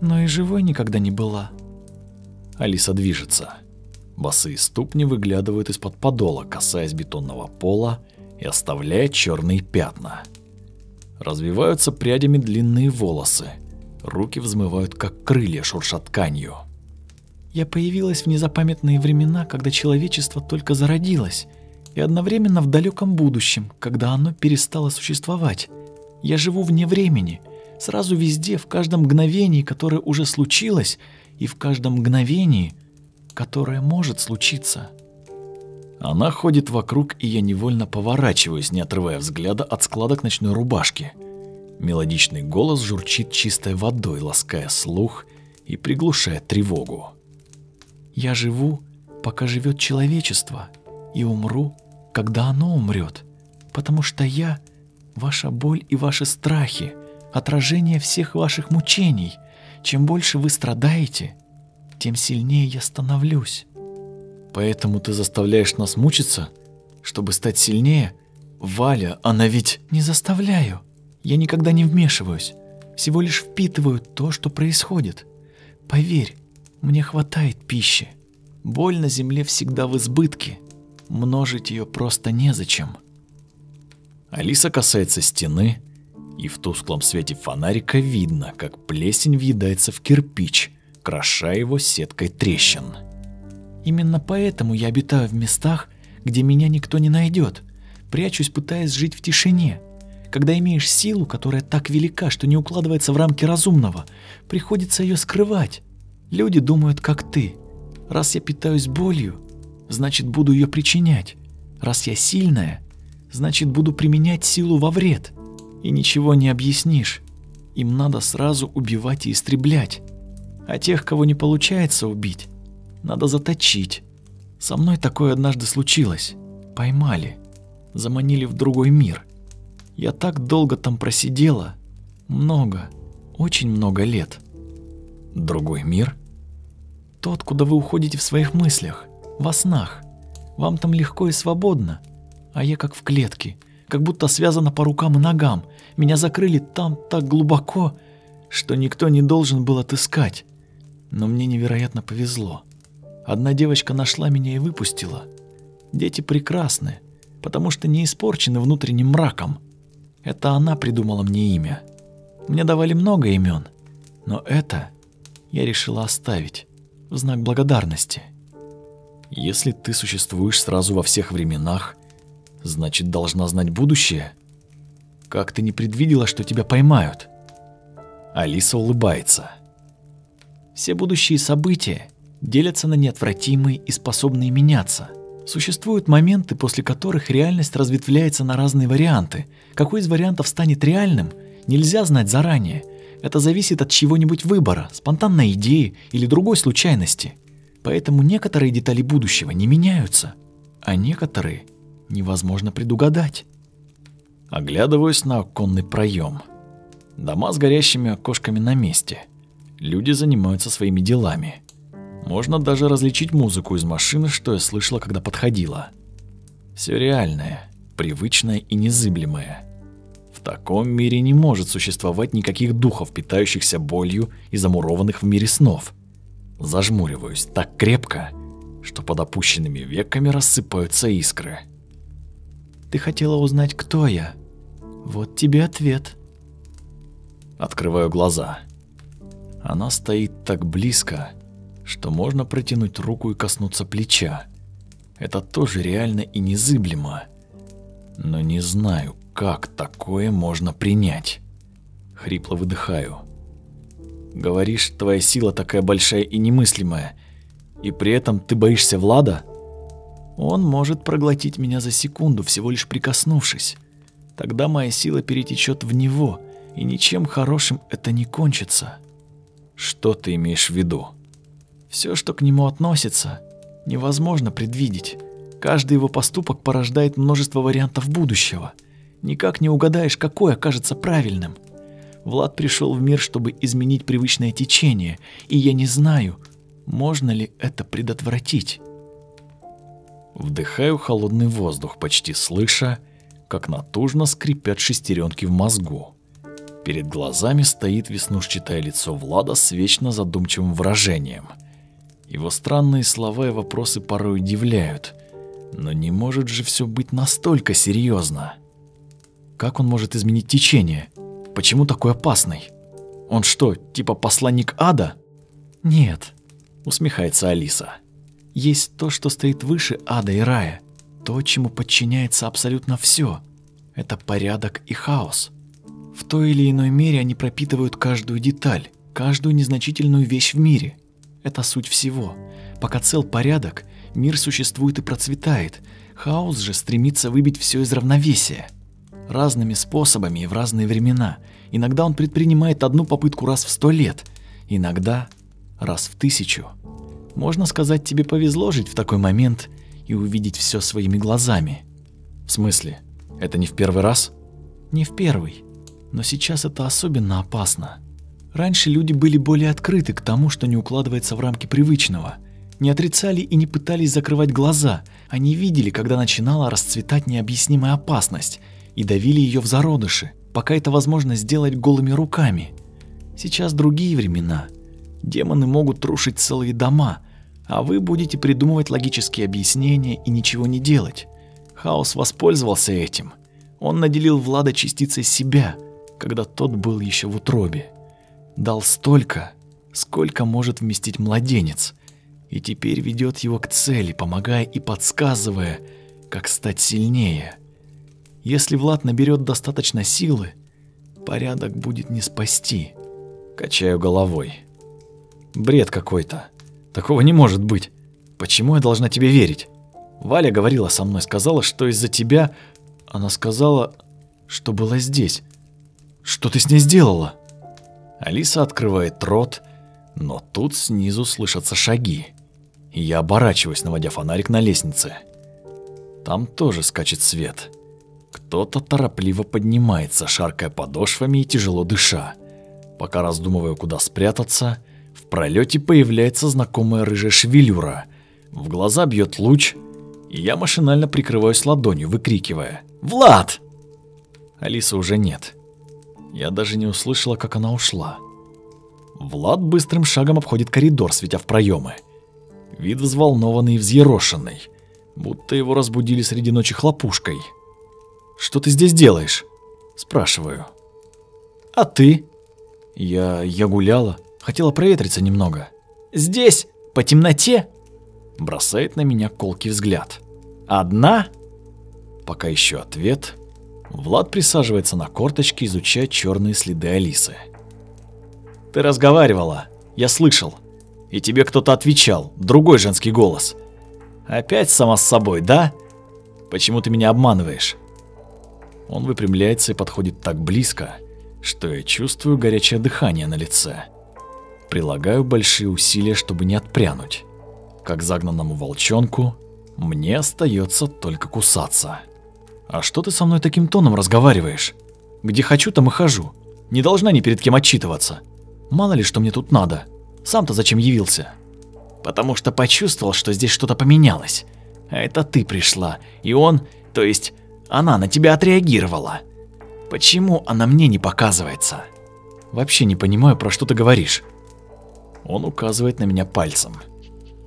но и живой никогда не была». Алиса движется. Босые ступни выглядывают из-под подола, касаясь бетонного пола и оставляя черные пятна. Развиваются прядями длинные волосы. Руки взмывают, как крылья, шурша тканью. Я появилась в незапамятные времена, когда человечество только зародилось, и одновременно в далеком будущем, когда оно перестало существовать. Я живу вне времени, сразу везде, в каждом мгновении, которое уже случилось, и в каждом мгновении, которое может случиться. Она ходит вокруг, и я невольно поворачиваюсь, не отрывая взгляда от складок ночной рубашки. Мелодичный голос журчит чистой водой, лаская слух и приглушая тревогу. Я живу, пока живет человечество, и умру, когда оно умрет, потому что я — ваша боль и ваши страхи, отражение всех ваших мучений. Чем больше вы страдаете, тем сильнее я становлюсь. Поэтому ты заставляешь нас мучиться, чтобы стать сильнее? Валя, она ведь... Не заставляю. Я никогда не вмешиваюсь. Всего лишь впитываю то, что происходит. Поверь, мне хватает пищи. Боль на земле всегда в избытке. Множить ее просто незачем. Алиса касается стены, и в тусклом свете фонарика видно, как плесень въедается в кирпич, кроша его сеткой трещин. Именно поэтому я обитаю в местах, где меня никто не найдет, прячусь, пытаясь жить в тишине. Когда имеешь силу, которая так велика, что не укладывается в рамки разумного, приходится ее скрывать. Люди думают, как ты. Раз я питаюсь болью, значит буду ее причинять. Раз я сильная, значит буду применять силу во вред. И ничего не объяснишь. Им надо сразу убивать и истреблять. А тех, кого не получается убить, надо заточить. Со мной такое однажды случилось. Поймали. Заманили в другой мир. Я так долго там просидела. Много, очень много лет. Другой мир? Тот, куда вы уходите в своих мыслях, во снах. Вам там легко и свободно, а я как в клетке, как будто связана по рукам и ногам. Меня закрыли там так глубоко, что никто не должен был отыскать. Но мне невероятно повезло. Одна девочка нашла меня и выпустила. Дети прекрасны, потому что не испорчены внутренним мраком. Это она придумала мне имя. Мне давали много имен, но это я решила оставить в знак благодарности. Если ты существуешь сразу во всех временах, значит, должна знать будущее. Как ты не предвидела, что тебя поймают? Алиса улыбается. Все будущие события делятся на неотвратимые и способные меняться. Существуют моменты, после которых реальность разветвляется на разные варианты. Какой из вариантов станет реальным, нельзя знать заранее. Это зависит от чего-нибудь выбора, спонтанной идеи или другой случайности. Поэтому некоторые детали будущего не меняются, а некоторые невозможно предугадать. Оглядываюсь на оконный проем. Дома с горящими окошками на месте. Люди занимаются своими делами. Можно даже различить музыку из машины, что я слышала, когда подходила. Все реальное, привычное и незыблемое. В таком мире не может существовать никаких духов, питающихся болью и замурованных в мире снов. Зажмуриваюсь так крепко, что под опущенными веками рассыпаются искры. Ты хотела узнать, кто я? Вот тебе ответ. Открываю глаза. Она стоит так близко, что можно протянуть руку и коснуться плеча. Это тоже реально и незыблемо. Но не знаю, как такое можно принять. Хрипло выдыхаю. Говоришь, твоя сила такая большая и немыслимая, и при этом ты боишься Влада? Он может проглотить меня за секунду, всего лишь прикоснувшись. Тогда моя сила перетечет в него, и ничем хорошим это не кончится. Что ты имеешь в виду? Все, что к нему относится, невозможно предвидеть. Каждый его поступок порождает множество вариантов будущего. Никак не угадаешь, какой окажется правильным. Влад пришел в мир, чтобы изменить привычное течение, и я не знаю, можно ли это предотвратить. Вдыхаю холодный воздух, почти слыша, как натужно скрипят шестеренки в мозгу. Перед глазами стоит веснушчатое лицо Влада с вечно задумчивым выражением. Его странные слова и вопросы порой удивляют, но не может же все быть настолько серьезно. Как он может изменить течение? Почему такой опасный? Он что, типа посланник ада? Нет, усмехается Алиса. Есть то, что стоит выше ада и рая. То, чему подчиняется абсолютно все. Это порядок и хаос. В той или иной мере они пропитывают каждую деталь, каждую незначительную вещь в мире. Это суть всего. Пока цел порядок, мир существует и процветает. Хаос же стремится выбить все из равновесия разными способами и в разные времена. Иногда он предпринимает одну попытку раз в сто лет, иногда раз в тысячу. Можно сказать, тебе повезло жить в такой момент и увидеть все своими глазами. В смысле? Это не в первый раз? Не в первый. Но сейчас это особенно опасно. Раньше люди были более открыты к тому, что не укладывается в рамки привычного. Не отрицали и не пытались закрывать глаза. Они видели, когда начинала расцветать необъяснимая опасность – и давили ее в зародыши, пока это возможно сделать голыми руками. Сейчас другие времена. Демоны могут рушить целые дома, а вы будете придумывать логические объяснения и ничего не делать. Хаос воспользовался этим. Он наделил Влада частицей себя, когда тот был еще в утробе. Дал столько, сколько может вместить младенец, и теперь ведет его к цели, помогая и подсказывая, как стать сильнее. Если Влад наберет достаточно силы, порядок будет не спасти. Качаю головой. Бред какой-то. Такого не может быть. Почему я должна тебе верить? Валя говорила со мной, сказала, что из-за тебя... Она сказала, что была здесь. Что ты с ней сделала? Алиса открывает рот, но тут снизу слышатся шаги. Я оборачиваюсь, наводя фонарик на лестнице. Там тоже скачет свет. Кто-то торопливо поднимается, шаркая подошвами и тяжело дыша. Пока раздумываю, куда спрятаться, в пролете появляется знакомая рыжая шевелюра. В глаза бьет луч, и я машинально прикрываюсь ладонью, выкрикивая «Влад!». Алисы уже нет. Я даже не услышала, как она ушла. Влад быстрым шагом обходит коридор, светя в проемы. Вид взволнованный и взъерошенный, будто его разбудили среди ночи хлопушкой. «Что ты здесь делаешь?» – спрашиваю. «А ты?» «Я... я гуляла, хотела проветриться немного». «Здесь? По темноте?» Бросает на меня колкий взгляд. «Одна?» Пока еще ответ. Влад присаживается на корточки, изучая черные следы Алисы. Ты разговаривала, я слышал. И тебе кто-то отвечал, другой женский голос. Опять сама с собой, да? Почему ты меня обманываешь? Он выпрямляется и подходит так близко, что я чувствую горячее дыхание на лице. Прилагаю большие усилия, чтобы не отпрянуть. Как загнанному волчонку, мне остается только кусаться. А что ты со мной таким тоном разговариваешь? Где хочу, там и хожу. Не должна ни перед кем отчитываться. Мало ли, что мне тут надо. Сам-то зачем явился? Потому что почувствовал, что здесь что-то поменялось. А это ты пришла, и он, то есть она на тебя отреагировала. Почему она мне не показывается? Вообще не понимаю, про что ты говоришь. Он указывает на меня пальцем.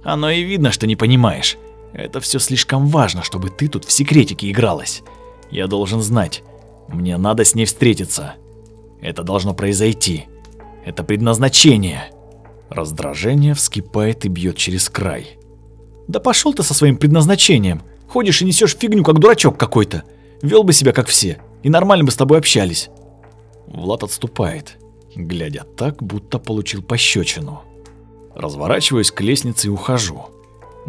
Оно и видно, что не понимаешь. Это все слишком важно, чтобы ты тут в секретике игралась. Я должен знать. Мне надо с ней встретиться. Это должно произойти. Это предназначение. Раздражение вскипает и бьет через край. Да пошел ты со своим предназначением. Ходишь и несешь фигню, как дурачок какой-то. Вел бы себя, как все, и нормально бы с тобой общались. Влад отступает, глядя так, будто получил пощечину. Разворачиваюсь к лестнице и ухожу,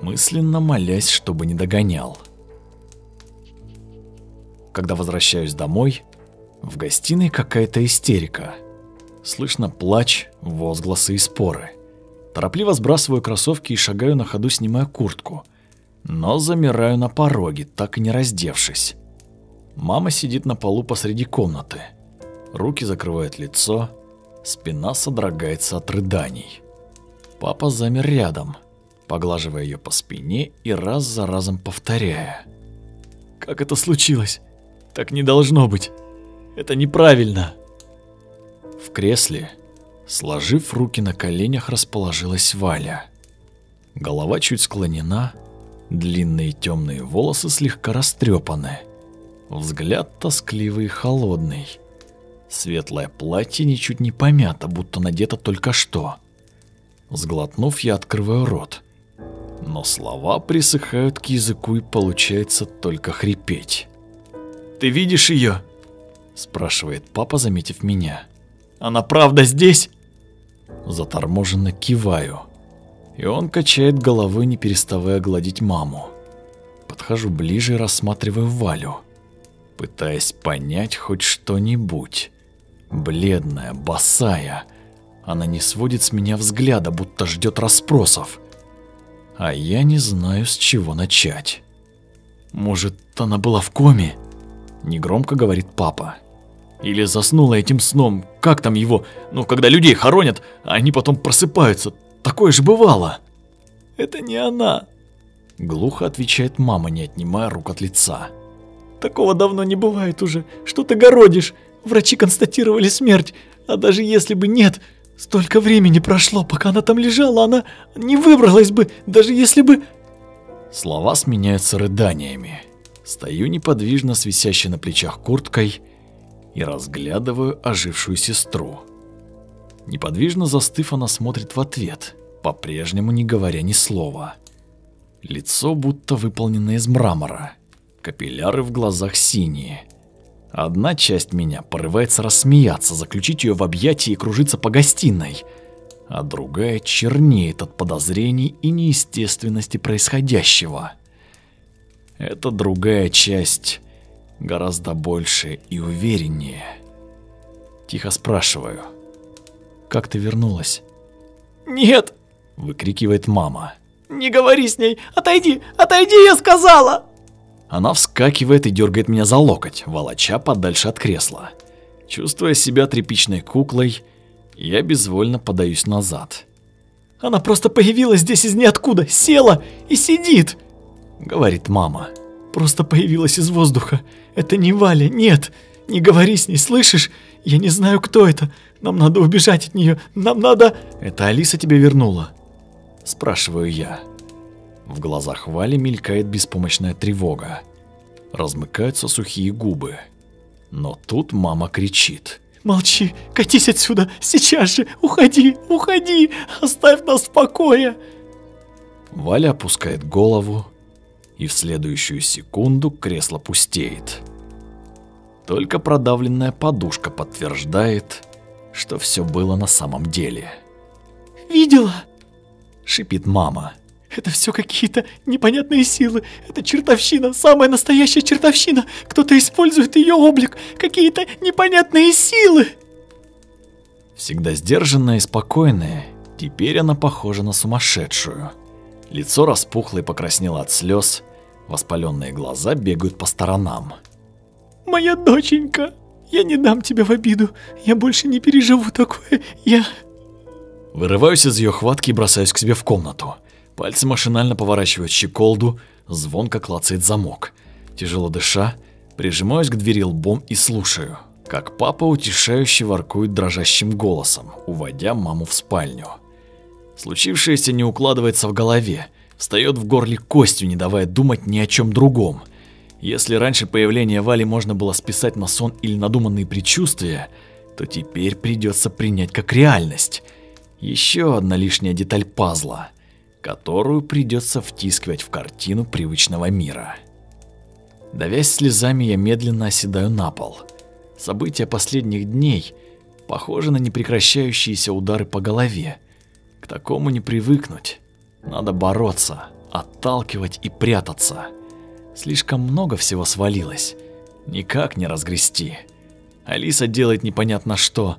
мысленно молясь, чтобы не догонял. Когда возвращаюсь домой, в гостиной какая-то истерика. Слышно плач, возгласы и споры. Торопливо сбрасываю кроссовки и шагаю на ходу, снимая куртку. Но замираю на пороге, так и не раздевшись. Мама сидит на полу посреди комнаты. Руки закрывают лицо, спина содрогается от рыданий. Папа замер рядом, поглаживая ее по спине и раз за разом повторяя. «Как это случилось? Так не должно быть. Это неправильно!» В кресле, сложив руки на коленях, расположилась Валя. Голова чуть склонена, длинные темные волосы слегка растрепаны. Взгляд тоскливый и холодный. Светлое платье ничуть не помято, будто надето только что. Сглотнув, я открываю рот. Но слова присыхают к языку и получается только хрипеть. «Ты видишь ее?» спрашивает папа, заметив меня. Она правда здесь?» Заторможенно киваю. И он качает головой, не переставая гладить маму. Подхожу ближе и рассматриваю Валю, пытаясь понять хоть что-нибудь. Бледная, босая. Она не сводит с меня взгляда, будто ждет расспросов. А я не знаю, с чего начать. «Может, она была в коме?» Негромко говорит папа. Или заснула этим сном, как там его, ну, когда людей хоронят, а они потом просыпаются. Такое же бывало. Это не она. Глухо отвечает мама, не отнимая рук от лица. Такого давно не бывает уже. Что ты городишь? Врачи констатировали смерть. А даже если бы нет, столько времени прошло, пока она там лежала, она не выбралась бы, даже если бы... Слова сменяются рыданиями. Стою неподвижно с на плечах курткой и разглядываю ожившую сестру. Неподвижно застыв, она смотрит в ответ, по-прежнему не говоря ни слова. Лицо будто выполнено из мрамора, капилляры в глазах синие. Одна часть меня порывается рассмеяться, заключить ее в объятия и кружиться по гостиной, а другая чернеет от подозрений и неестественности происходящего. Эта другая часть гораздо больше и увереннее. Тихо спрашиваю. «Как ты вернулась?» «Нет!» – выкрикивает мама. «Не говори с ней! Отойди! Отойди, я сказала!» Она вскакивает и дергает меня за локоть, волоча подальше от кресла. Чувствуя себя тряпичной куклой, я безвольно подаюсь назад. «Она просто появилась здесь из ниоткуда, села и сидит!» — говорит мама. Просто появилась из воздуха. Это не Валя, нет. Не говори с ней, слышишь? Я не знаю, кто это. Нам надо убежать от нее. Нам надо... Это Алиса тебе вернула? Спрашиваю я. В глазах Вали мелькает беспомощная тревога. Размыкаются сухие губы. Но тут мама кричит. «Молчи! Катись отсюда! Сейчас же! Уходи! Уходи! Оставь нас в покое!» Валя опускает голову, и в следующую секунду кресло пустеет. Только продавленная подушка подтверждает, что все было на самом деле. «Видела?» – шипит мама. «Это все какие-то непонятные силы. Это чертовщина, самая настоящая чертовщина. Кто-то использует ее облик. Какие-то непонятные силы!» Всегда сдержанная и спокойная, теперь она похожа на сумасшедшую. Лицо распухло и покраснело от слез, воспаленные глаза бегают по сторонам. «Моя доченька, я не дам тебя в обиду, я больше не переживу такое, я...» Вырываюсь из ее хватки и бросаюсь к себе в комнату. Пальцы машинально поворачивают щеколду, звонко клацает замок. Тяжело дыша, прижимаюсь к двери лбом и слушаю, как папа утешающе воркует дрожащим голосом, уводя маму в спальню. Случившееся не укладывается в голове, встает в горле костью, не давая думать ни о чем другом. Если раньше появление Вали можно было списать на сон или надуманные предчувствия, то теперь придется принять как реальность. Еще одна лишняя деталь пазла, которую придется втискивать в картину привычного мира. Давясь слезами, я медленно оседаю на пол. События последних дней похожи на непрекращающиеся удары по голове. К такому не привыкнуть. Надо бороться, отталкивать и прятаться. Слишком много всего свалилось. Никак не разгрести. Алиса делает непонятно что,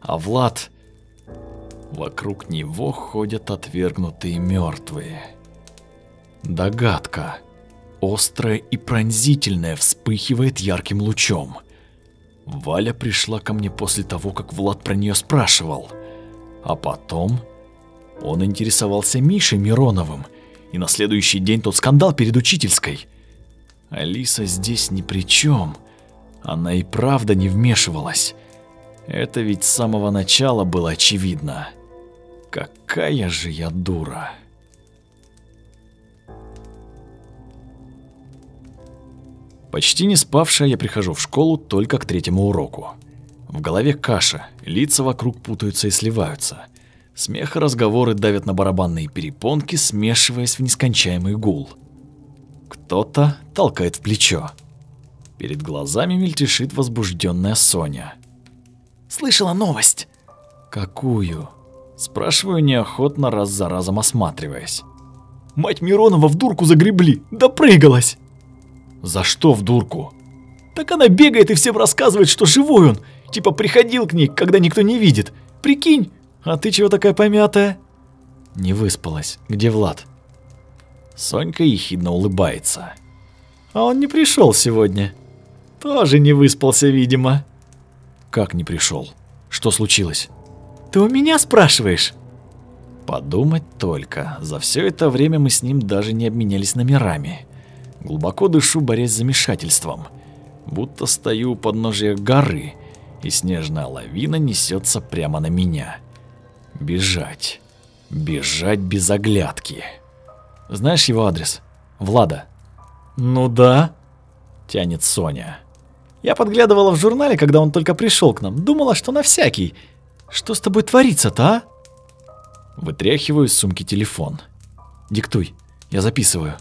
а Влад... Вокруг него ходят отвергнутые мертвые. Догадка, острая и пронзительная, вспыхивает ярким лучом. Валя пришла ко мне после того, как Влад про нее спрашивал. А потом он интересовался Мишей Мироновым, и на следующий день тот скандал перед учительской. Алиса здесь ни при чем. Она и правда не вмешивалась. Это ведь с самого начала было очевидно. Какая же я дура. Почти не спавшая, я прихожу в школу только к третьему уроку. В голове каша, лица вокруг путаются и сливаются. Смех и разговоры давят на барабанные перепонки, смешиваясь в нескончаемый гул. Кто-то толкает в плечо. Перед глазами мельтешит возбужденная Соня. «Слышала новость?» «Какую?» Спрашиваю неохотно, раз за разом осматриваясь. «Мать Миронова в дурку загребли, допрыгалась!» «За что в дурку?» «Так она бегает и всем рассказывает, что живой он, типа приходил к ней, когда никто не видит. Прикинь, а ты чего такая помятая? Не выспалась. Где Влад? Сонька ехидно улыбается. А он не пришел сегодня. Тоже не выспался, видимо. Как не пришел? Что случилось? Ты у меня спрашиваешь? Подумать только, за все это время мы с ним даже не обменялись номерами. Глубоко дышу, борясь с замешательством. Будто стою у подножия горы, и снежная лавина несется прямо на меня. Бежать. Бежать без оглядки. Знаешь его адрес? Влада. Ну да, тянет Соня. Я подглядывала в журнале, когда он только пришел к нам. Думала, что на всякий. Что с тобой творится-то, а? Вытряхиваю из сумки телефон. Диктуй, я записываю.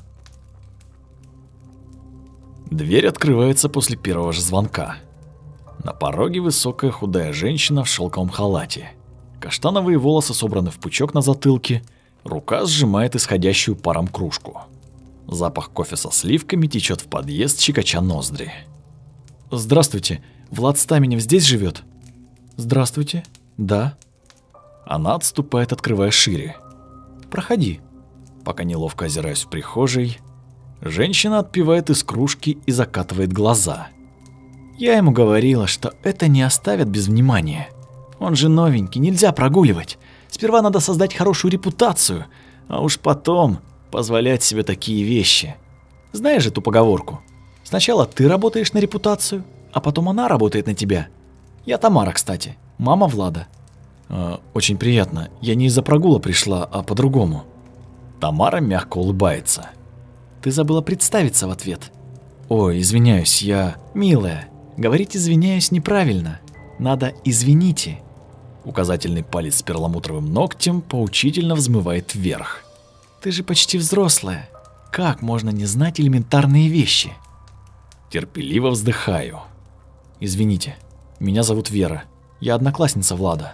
Дверь открывается после первого же звонка. На пороге высокая худая женщина в шелковом халате. Каштановые волосы собраны в пучок на затылке, рука сжимает исходящую паром кружку. Запах кофе со сливками течет в подъезд, щекоча ноздри. «Здравствуйте, Влад Стаменев здесь живет?» «Здравствуйте, да». Она отступает, открывая шире. «Проходи». Пока неловко озираюсь в прихожей, женщина отпивает из кружки и закатывает глаза. Я ему говорила, что это не оставят без внимания. Он же новенький, нельзя прогуливать. Сперва надо создать хорошую репутацию, а уж потом позволять себе такие вещи. Знаешь же ту поговорку? Сначала ты работаешь на репутацию, а потом она работает на тебя. Я Тамара, кстати. Мама Влада. Э, очень приятно. Я не из-за прогула пришла, а по-другому. Тамара мягко улыбается. Ты забыла представиться в ответ. Ой, извиняюсь, я... Милая, говорить извиняюсь неправильно. Надо извините. Указательный палец с перламутровым ногтем поучительно взмывает вверх. Ты же почти взрослая. Как можно не знать элементарные вещи? Терпеливо вздыхаю. Извините, меня зовут Вера. Я одноклассница Влада.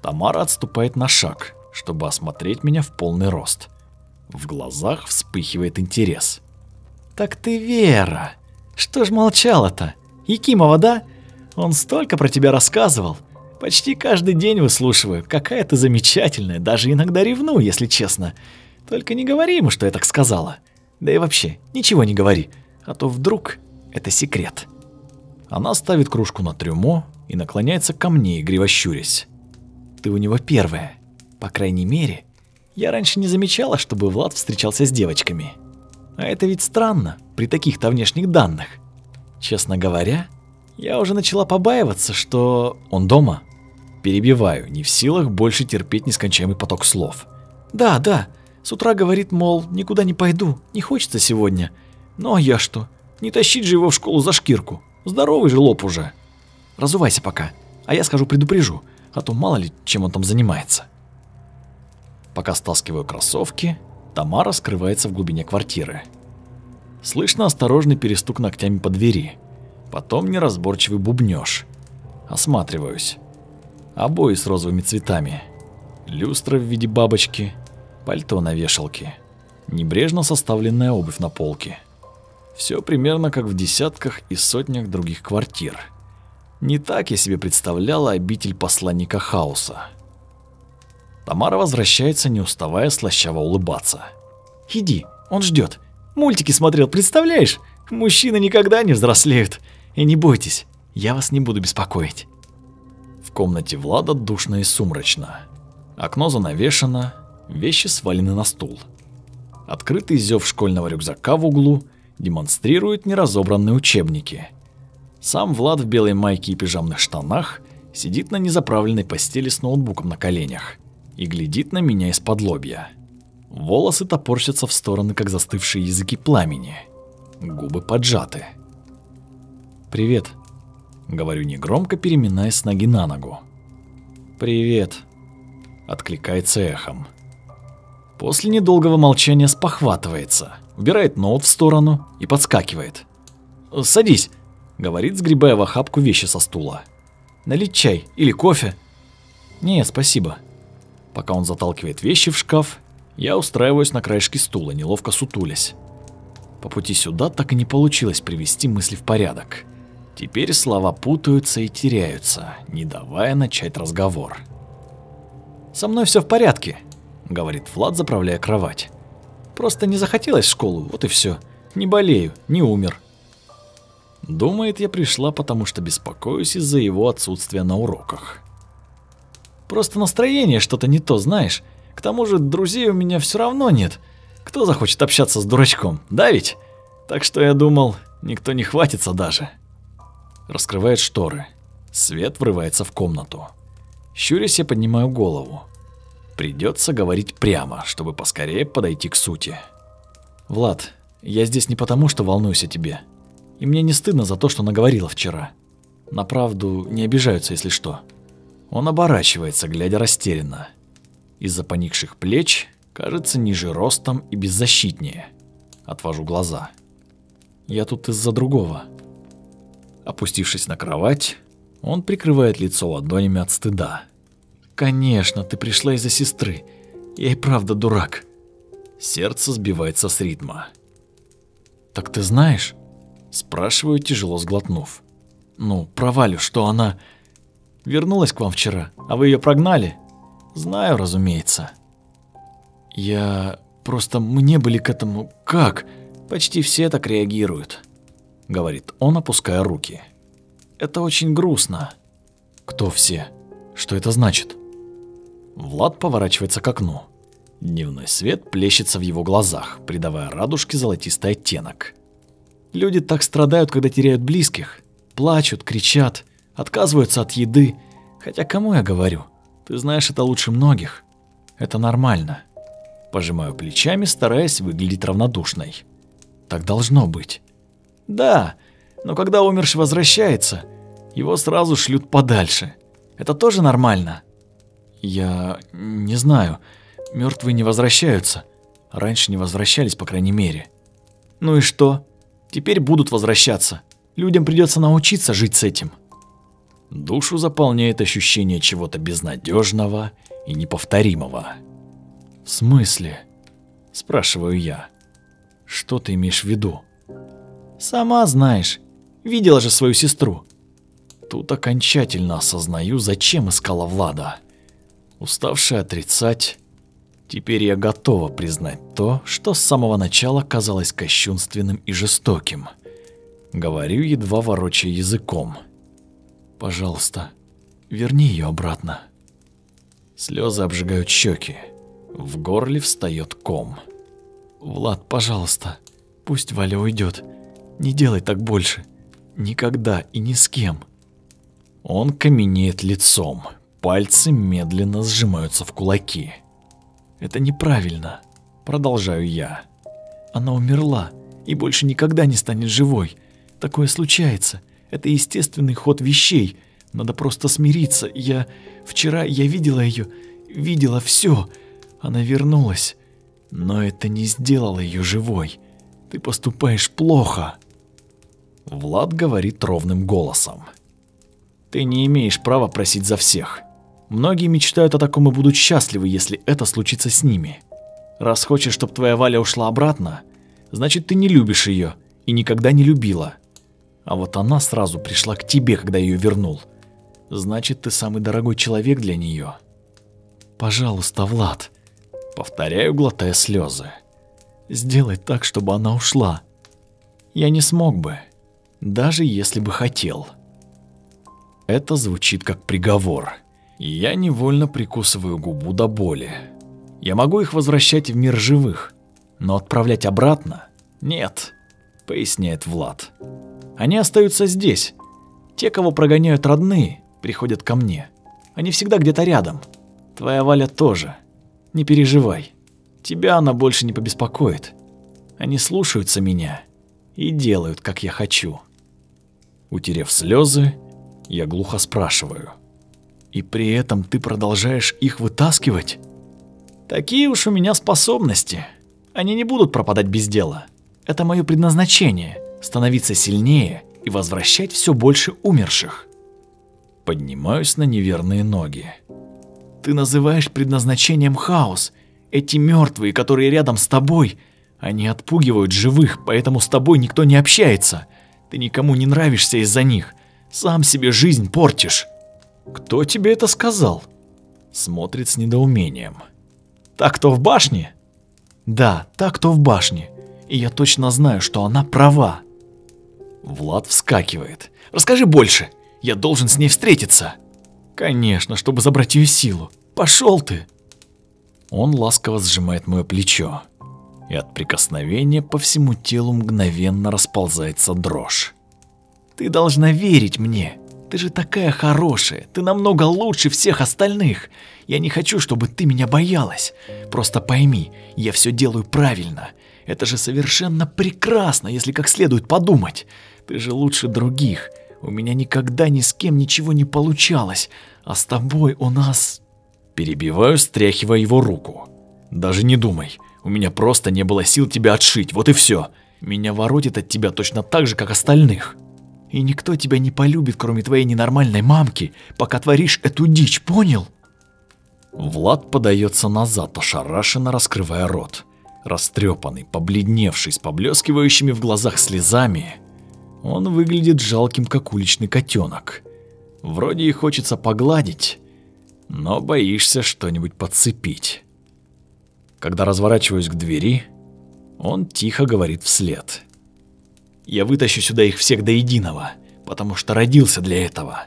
Тамара отступает на шаг, чтобы осмотреть меня в полный рост. В глазах вспыхивает интерес. Так ты Вера. Что ж молчала-то? Якимова, да? Он столько про тебя рассказывал. Почти каждый день выслушиваю. Какая ты замечательная, даже иногда ревную, если честно. Только не говори ему, что я так сказала. Да и вообще, ничего не говори, а то вдруг это секрет. Она ставит кружку на трюмо и наклоняется ко мне, игриво щурясь. Ты у него первая. По крайней мере, я раньше не замечала, чтобы Влад встречался с девочками. А это ведь странно при таких-то внешних данных. Честно говоря, я уже начала побаиваться, что он дома. Перебиваю, не в силах больше терпеть нескончаемый поток слов. Да, да, с утра говорит, мол, никуда не пойду, не хочется сегодня. Ну а я что? Не тащить же его в школу за шкирку. Здоровый же лоб уже. Разувайся пока, а я скажу предупрежу, а то мало ли, чем он там занимается. Пока стаскиваю кроссовки, Тамара скрывается в глубине квартиры. Слышно осторожный перестук ногтями по двери. Потом неразборчивый бубнёж. Осматриваюсь. Обои с розовыми цветами. Люстра в виде бабочки – пальто на вешалке, небрежно составленная обувь на полке. Все примерно как в десятках и сотнях других квартир. Не так я себе представляла обитель посланника хаоса. Тамара возвращается, не уставая слащаво улыбаться. «Иди, он ждет. Мультики смотрел, представляешь? Мужчины никогда не взрослеют. И не бойтесь, я вас не буду беспокоить». Комнате Влада душно и сумрачно. Окно занавешено, Вещи свалены на стул. Открытый зев школьного рюкзака в углу демонстрирует неразобранные учебники. Сам Влад в белой майке и пижамных штанах сидит на незаправленной постели с ноутбуком на коленях и глядит на меня из-под лобья. Волосы топорщатся в стороны, как застывшие языки пламени. Губы поджаты. «Привет», — говорю негромко, переминаясь с ноги на ногу. «Привет», — откликается эхом. После недолгого молчания спохватывается, убирает ноут в сторону и подскакивает. «Садись», — говорит, сгребая в охапку вещи со стула. «Налить чай или кофе?» «Не, спасибо». Пока он заталкивает вещи в шкаф, я устраиваюсь на краешке стула, неловко сутулясь. По пути сюда так и не получилось привести мысли в порядок. Теперь слова путаются и теряются, не давая начать разговор. «Со мной все в порядке», говорит Влад, заправляя кровать. Просто не захотелось в школу, вот и все. Не болею, не умер. Думает, я пришла, потому что беспокоюсь из-за его отсутствия на уроках. Просто настроение что-то не то, знаешь. К тому же друзей у меня все равно нет. Кто захочет общаться с дурачком, да ведь? Так что я думал, никто не хватится даже. Раскрывает шторы. Свет врывается в комнату. Щурясь, я поднимаю голову. Придется говорить прямо, чтобы поскорее подойти к сути. Влад, я здесь не потому, что волнуюсь о тебе. И мне не стыдно за то, что наговорила вчера. На правду не обижаются, если что. Он оборачивается, глядя растерянно. Из-за поникших плеч кажется ниже ростом и беззащитнее. Отвожу глаза. Я тут из-за другого. Опустившись на кровать, он прикрывает лицо ладонями от стыда. Конечно, ты пришла из-за сестры. Я и правда дурак. Сердце сбивается с ритма. Так ты знаешь? Спрашиваю, тяжело сглотнув. Ну, про Валю, что она вернулась к вам вчера, а вы ее прогнали? Знаю, разумеется. Я просто мне были к этому как? Почти все так реагируют, говорит он, опуская руки. Это очень грустно. Кто все? Что это значит? Влад поворачивается к окну. Дневной свет плещется в его глазах, придавая радужке золотистый оттенок. Люди так страдают, когда теряют близких. Плачут, кричат, отказываются от еды. Хотя кому я говорю? Ты знаешь это лучше многих. Это нормально. Пожимаю плечами, стараясь выглядеть равнодушной. Так должно быть. Да, но когда умерший возвращается, его сразу шлют подальше. Это тоже нормально? Я не знаю. Мертвые не возвращаются. Раньше не возвращались, по крайней мере. Ну и что? Теперь будут возвращаться. Людям придется научиться жить с этим. Душу заполняет ощущение чего-то безнадежного и неповторимого. В смысле? Спрашиваю я. Что ты имеешь в виду? Сама знаешь. Видела же свою сестру. Тут окончательно осознаю, зачем искала Влада. Уставшая отрицать, теперь я готова признать то, что с самого начала казалось кощунственным и жестоким. Говорю, едва ворочая языком. Пожалуйста, верни ее обратно. Слезы обжигают щеки. В горле встает ком. Влад, пожалуйста, пусть Валя уйдет. Не делай так больше. Никогда и ни с кем. Он каменеет лицом. Пальцы медленно сжимаются в кулаки. Это неправильно, продолжаю я. Она умерла и больше никогда не станет живой. Такое случается. Это естественный ход вещей. Надо просто смириться. Я вчера я видела ее, видела все. Она вернулась, но это не сделало ее живой. Ты поступаешь плохо. Влад говорит ровным голосом. Ты не имеешь права просить за всех. Многие мечтают о таком и будут счастливы, если это случится с ними. Раз хочешь, чтобы твоя Валя ушла обратно, значит, ты не любишь ее и никогда не любила. А вот она сразу пришла к тебе, когда ее вернул. Значит, ты самый дорогой человек для нее. Пожалуйста, Влад, повторяю, глотая слезы. Сделай так, чтобы она ушла. Я не смог бы, даже если бы хотел. Это звучит как приговор я невольно прикусываю губу до боли. Я могу их возвращать в мир живых, но отправлять обратно – нет, поясняет Влад. Они остаются здесь. Те, кого прогоняют родные, приходят ко мне. Они всегда где-то рядом. Твоя Валя тоже. Не переживай. Тебя она больше не побеспокоит. Они слушаются меня и делают, как я хочу. Утерев слезы, я глухо спрашиваю – и при этом ты продолжаешь их вытаскивать? Такие уж у меня способности. Они не будут пропадать без дела. Это мое предназначение – становиться сильнее и возвращать все больше умерших. Поднимаюсь на неверные ноги. Ты называешь предназначением хаос. Эти мертвые, которые рядом с тобой, они отпугивают живых, поэтому с тобой никто не общается. Ты никому не нравишься из-за них. Сам себе жизнь портишь. «Кто тебе это сказал?» Смотрит с недоумением. «Так кто в башне?» «Да, так кто в башне. И я точно знаю, что она права». Влад вскакивает. «Расскажи больше. Я должен с ней встретиться». «Конечно, чтобы забрать ее силу. Пошел ты!» Он ласково сжимает мое плечо, и от прикосновения по всему телу мгновенно расползается дрожь. «Ты должна верить мне. Ты же такая хорошая, ты намного лучше всех остальных. Я не хочу, чтобы ты меня боялась. Просто пойми, я все делаю правильно. Это же совершенно прекрасно, если как следует подумать. Ты же лучше других. У меня никогда ни с кем ничего не получалось, а с тобой у нас... Перебиваю, стряхивая его руку. Даже не думай, у меня просто не было сил тебя отшить, вот и все. Меня воротит от тебя точно так же, как остальных. И никто тебя не полюбит, кроме твоей ненормальной мамки, пока творишь эту дичь, понял? Влад подается назад, ошарашенно раскрывая рот. Растрепанный, побледневший, с поблескивающими в глазах слезами, он выглядит жалким, как уличный котенок. Вроде и хочется погладить, но боишься что-нибудь подцепить. Когда разворачиваюсь к двери, он тихо говорит вслед. Я вытащу сюда их всех до единого, потому что родился для этого.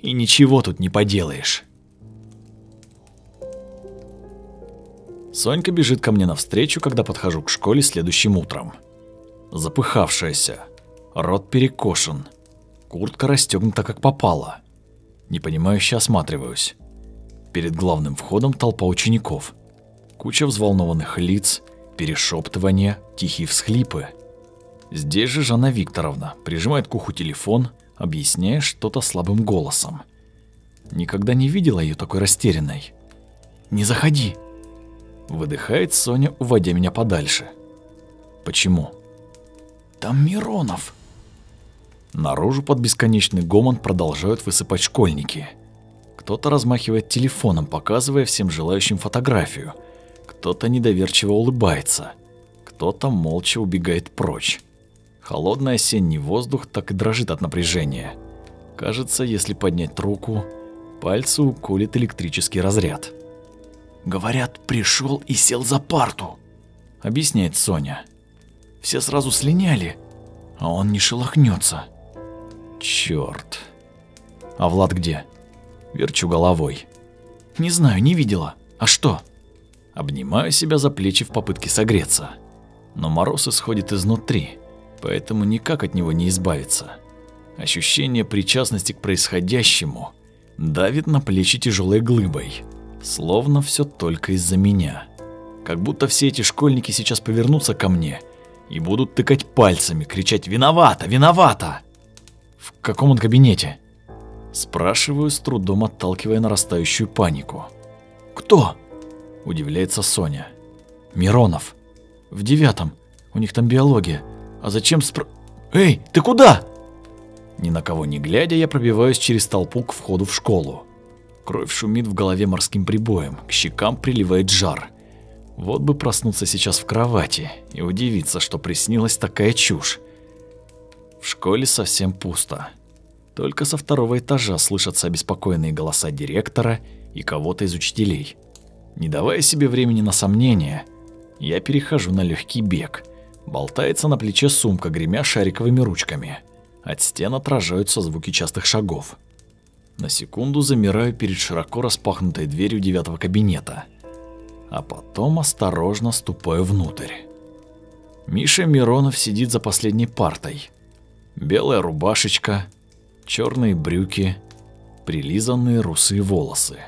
И ничего тут не поделаешь. Сонька бежит ко мне навстречу, когда подхожу к школе следующим утром. Запыхавшаяся, рот перекошен, Куртка расстегнута как попало. Непонимающе осматриваюсь. Перед главным входом толпа учеников. Куча взволнованных лиц, перешептывания, тихие всхлипы. Здесь же Жанна Викторовна прижимает к уху телефон, объясняя что-то слабым голосом. Никогда не видела ее такой растерянной. «Не заходи!» Выдыхает Соня, уводя меня подальше. «Почему?» «Там Миронов!» Наружу под бесконечный гомон продолжают высыпать школьники. Кто-то размахивает телефоном, показывая всем желающим фотографию. Кто-то недоверчиво улыбается. Кто-то молча убегает прочь. Холодный осенний воздух так и дрожит от напряжения. Кажется, если поднять руку, пальцы уколет электрический разряд. «Говорят, пришел и сел за парту», — объясняет Соня. «Все сразу слиняли, а он не шелохнется. Черт. А Влад где? Верчу головой. Не знаю, не видела. А что? Обнимаю себя за плечи в попытке согреться. Но мороз исходит изнутри, поэтому никак от него не избавиться. Ощущение причастности к происходящему давит на плечи тяжелой глыбой, словно все только из-за меня. Как будто все эти школьники сейчас повернутся ко мне и будут тыкать пальцами, кричать «Виновата! Виновата!» В каком он кабинете? Спрашиваю, с трудом отталкивая нарастающую панику. Кто? Удивляется Соня. Миронов. В девятом. У них там биология. А зачем спр... Эй, ты куда? Ни на кого не глядя, я пробиваюсь через толпу к входу в школу. Кровь шумит в голове морским прибоем, к щекам приливает жар. Вот бы проснуться сейчас в кровати и удивиться, что приснилась такая чушь. В школе совсем пусто. Только со второго этажа слышатся обеспокоенные голоса директора и кого-то из учителей. Не давая себе времени на сомнения, я перехожу на легкий бег. Болтается на плече сумка, гремя шариковыми ручками. От стен отражаются звуки частых шагов. На секунду замираю перед широко распахнутой дверью девятого кабинета. А потом осторожно ступаю внутрь. Миша Миронов сидит за последней партой – Белая рубашечка, черные брюки, прилизанные русые волосы.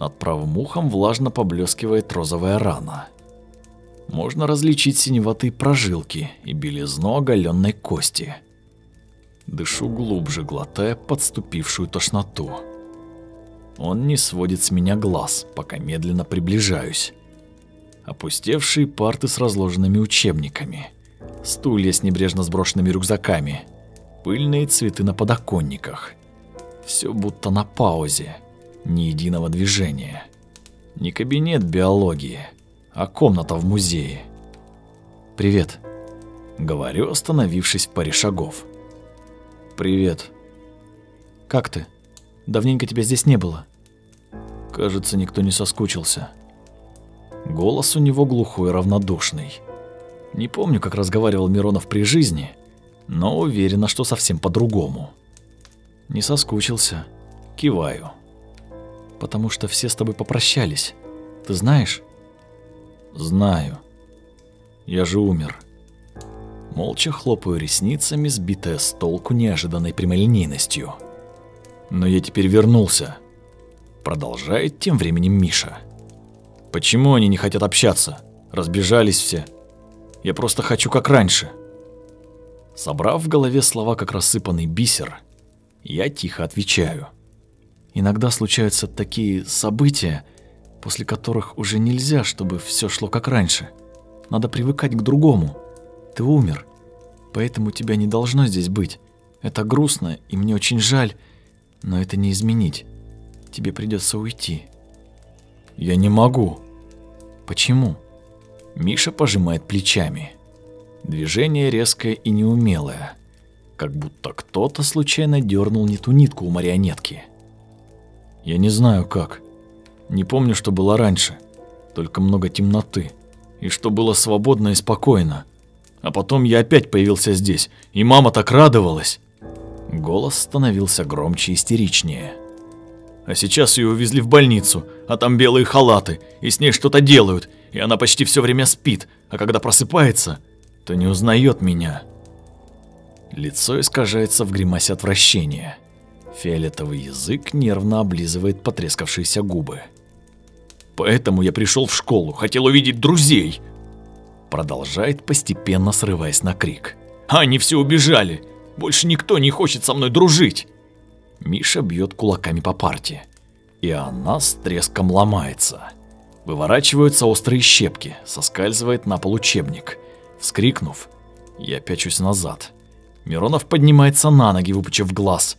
Над правым ухом влажно поблескивает розовая рана. Можно различить синеватые прожилки и белизну оголенной кости. Дышу глубже, глотая подступившую тошноту. Он не сводит с меня глаз, пока медленно приближаюсь. Опустевшие парты с разложенными учебниками – стулья с небрежно сброшенными рюкзаками, пыльные цветы на подоконниках. Все будто на паузе, ни единого движения. Не кабинет биологии, а комната в музее. «Привет», — говорю, остановившись в паре шагов. «Привет. Как ты? Давненько тебя здесь не было». Кажется, никто не соскучился. Голос у него глухой равнодушный. Не помню, как разговаривал Миронов при жизни, но уверена, что совсем по-другому. Не соскучился. Киваю. Потому что все с тобой попрощались. Ты знаешь? Знаю. Я же умер. Молча хлопаю ресницами, сбитая с толку неожиданной прямолинейностью. Но я теперь вернулся. Продолжает тем временем Миша. Почему они не хотят общаться? Разбежались все. Я просто хочу как раньше. Собрав в голове слова как рассыпанный бисер, я тихо отвечаю. Иногда случаются такие события, после которых уже нельзя, чтобы все шло как раньше. Надо привыкать к другому. Ты умер, поэтому тебя не должно здесь быть. Это грустно, и мне очень жаль, но это не изменить. Тебе придется уйти. Я не могу. Почему? Миша пожимает плечами. Движение резкое и неумелое, как будто кто-то случайно дернул не ту нитку у марионетки. Я не знаю как. Не помню, что было раньше. Только много темноты. И что было свободно и спокойно. А потом я опять появился здесь, и мама так радовалась. Голос становился громче и истеричнее. А сейчас ее увезли в больницу, а там белые халаты, и с ней что-то делают, и она почти все время спит, а когда просыпается, то не узнает меня. Лицо искажается в гримасе отвращения. Фиолетовый язык нервно облизывает потрескавшиеся губы. «Поэтому я пришел в школу, хотел увидеть друзей!» Продолжает, постепенно срываясь на крик. «А они все убежали! Больше никто не хочет со мной дружить!» Миша бьет кулаками по парте. И она с треском ломается. Выворачиваются острые щепки, соскальзывает на пол учебник. Вскрикнув, я пячусь назад. Миронов поднимается на ноги, выпучив глаз.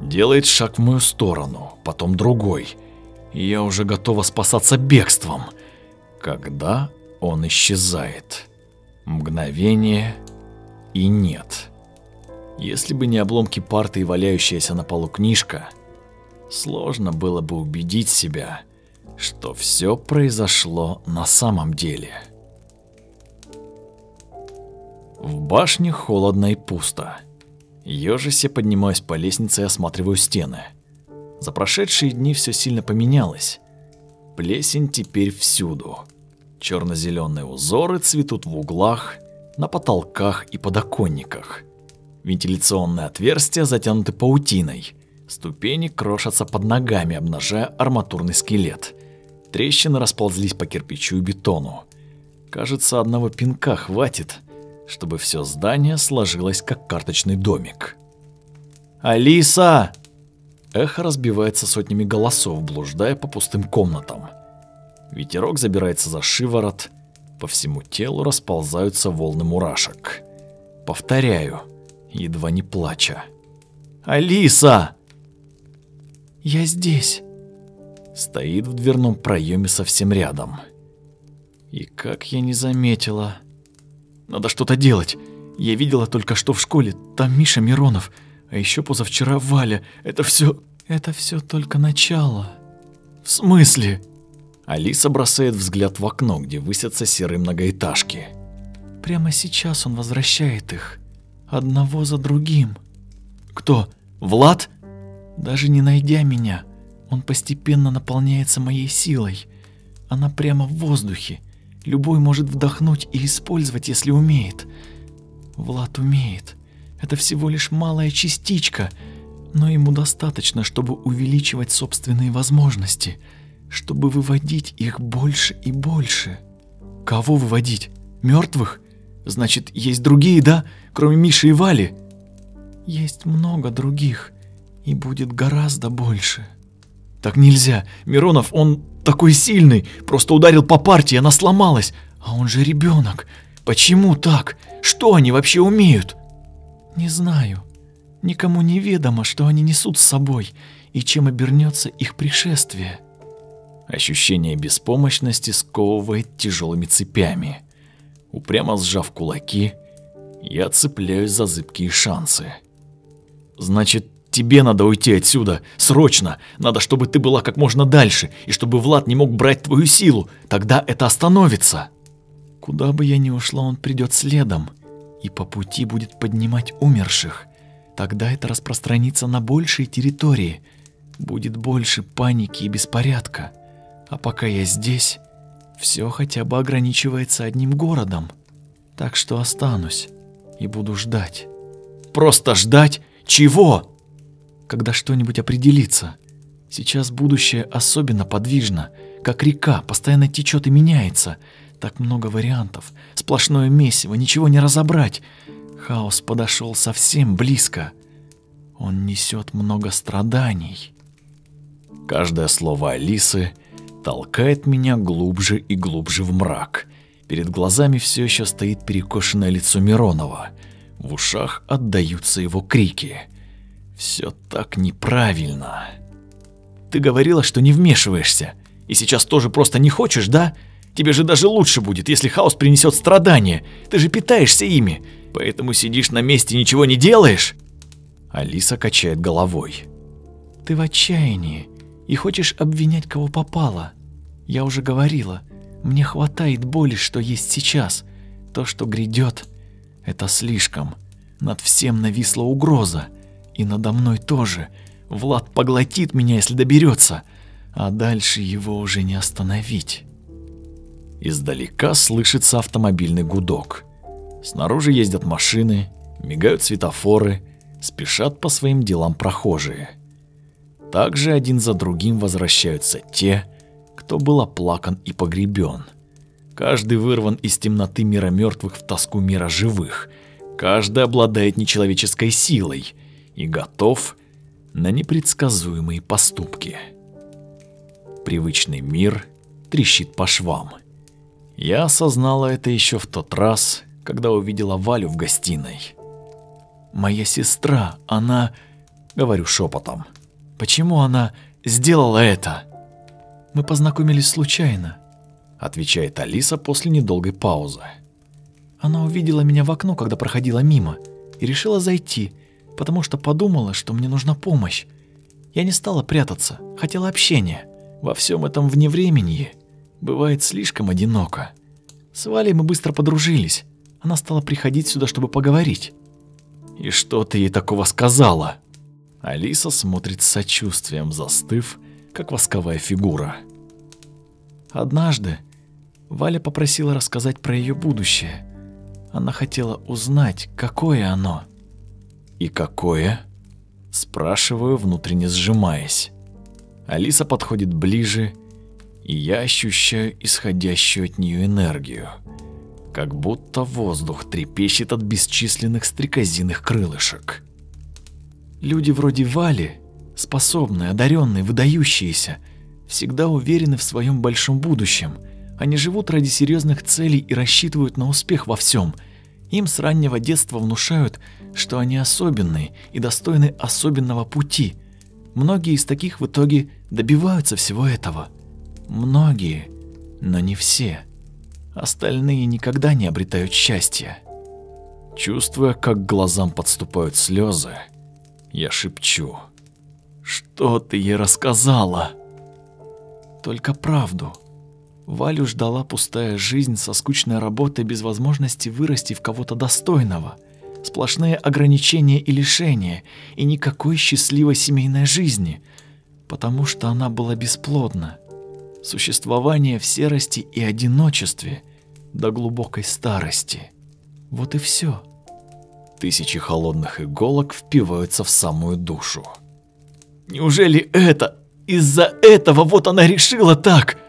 Делает шаг в мою сторону, потом другой. Я уже готова спасаться бегством. Когда он исчезает. Мгновение и нет. Если бы не обломки парты и валяющаяся на полу книжка, сложно было бы убедить себя, что все произошло на самом деле. В башне холодно и пусто. Ёжись я поднимаюсь по лестнице и осматриваю стены. За прошедшие дни все сильно поменялось. Плесень теперь всюду. Черно-зеленые узоры цветут в углах, на потолках и подоконниках. Вентиляционные отверстия затянуты паутиной. Ступени крошатся под ногами, обнажая арматурный скелет. Трещины расползлись по кирпичу и бетону. Кажется, одного пинка хватит — чтобы все здание сложилось как карточный домик. «Алиса!» Эхо разбивается сотнями голосов, блуждая по пустым комнатам. Ветерок забирается за шиворот, по всему телу расползаются волны мурашек. Повторяю, едва не плача. «Алиса!» «Я здесь!» Стоит в дверном проеме совсем рядом. И как я не заметила, надо что-то делать. Я видела только что в школе. Там Миша Миронов. А еще позавчера Валя. Это все... Это все только начало. В смысле? Алиса бросает взгляд в окно, где высятся серые многоэтажки. Прямо сейчас он возвращает их. Одного за другим. Кто? Влад? Даже не найдя меня, он постепенно наполняется моей силой. Она прямо в воздухе. Любой может вдохнуть и использовать, если умеет. Влад умеет. Это всего лишь малая частичка, но ему достаточно, чтобы увеличивать собственные возможности, чтобы выводить их больше и больше. Кого выводить? Мертвых? Значит, есть другие, да? Кроме Миши и Вали? Есть много других, и будет гораздо больше. Так нельзя. Миронов, он такой сильный, просто ударил по партии, она сломалась. А он же ребенок. Почему так? Что они вообще умеют? Не знаю. Никому не ведомо, что они несут с собой и чем обернется их пришествие. Ощущение беспомощности сковывает тяжелыми цепями. Упрямо сжав кулаки, я цепляюсь за зыбкие шансы. Значит, Тебе надо уйти отсюда, срочно. Надо, чтобы ты была как можно дальше, и чтобы Влад не мог брать твою силу. Тогда это остановится. Куда бы я ни ушла, он придет следом, и по пути будет поднимать умерших. Тогда это распространится на большие территории. Будет больше паники и беспорядка. А пока я здесь, все хотя бы ограничивается одним городом. Так что останусь и буду ждать. Просто ждать? Чего? Когда что-нибудь определится. Сейчас будущее особенно подвижно, как река, постоянно течет и меняется. Так много вариантов, сплошное месиво, ничего не разобрать. Хаос подошел совсем близко. Он несет много страданий. Каждое слово Алисы толкает меня глубже и глубже в мрак. Перед глазами все еще стоит перекошенное лицо Миронова. В ушах отдаются его крики. Все так неправильно. Ты говорила, что не вмешиваешься. И сейчас тоже просто не хочешь, да? Тебе же даже лучше будет, если хаос принесет страдания. Ты же питаешься ими. Поэтому сидишь на месте и ничего не делаешь? Алиса качает головой. Ты в отчаянии и хочешь обвинять кого попало. Я уже говорила, мне хватает боли, что есть сейчас. То, что грядет, это слишком. Над всем нависла угроза. И надо мной тоже. Влад поглотит меня, если доберется, а дальше его уже не остановить. Издалека слышится автомобильный гудок. Снаружи ездят машины, Мигают светофоры, спешат по своим делам прохожие. Также один за другим возвращаются те, кто был оплакан и погребен. Каждый вырван из темноты мира мертвых в тоску мира живых. Каждый обладает нечеловеческой силой и готов на непредсказуемые поступки. Привычный мир трещит по швам. Я осознала это еще в тот раз, когда увидела Валю в гостиной. «Моя сестра, она...» — говорю шепотом. «Почему она сделала это?» «Мы познакомились случайно», — отвечает Алиса после недолгой паузы. Она увидела меня в окно, когда проходила мимо, и решила зайти, потому что подумала, что мне нужна помощь. Я не стала прятаться, хотела общения. Во всем этом вневременье бывает слишком одиноко. С Валей мы быстро подружились. Она стала приходить сюда, чтобы поговорить. «И что ты ей такого сказала?» Алиса смотрит с сочувствием, застыв, как восковая фигура. Однажды Валя попросила рассказать про ее будущее. Она хотела узнать, какое оно. «И какое?» Спрашиваю, внутренне сжимаясь. Алиса подходит ближе, и я ощущаю исходящую от нее энергию. Как будто воздух трепещет от бесчисленных стрекозиных крылышек. Люди вроде Вали, способные, одаренные, выдающиеся, всегда уверены в своем большом будущем. Они живут ради серьезных целей и рассчитывают на успех во всем. Им с раннего детства внушают, что они особенные и достойны особенного пути. Многие из таких в итоге добиваются всего этого. Многие, но не все. Остальные никогда не обретают счастья. Чувствуя, как к глазам подступают слезы, я шепчу. «Что ты ей рассказала?» «Только правду», Валю ждала пустая жизнь со скучной работой без возможности вырасти в кого-то достойного. Сплошные ограничения и лишения, и никакой счастливой семейной жизни, потому что она была бесплодна. Существование в серости и одиночестве до глубокой старости. Вот и все. Тысячи холодных иголок впиваются в самую душу. Неужели это, из-за этого вот она решила так?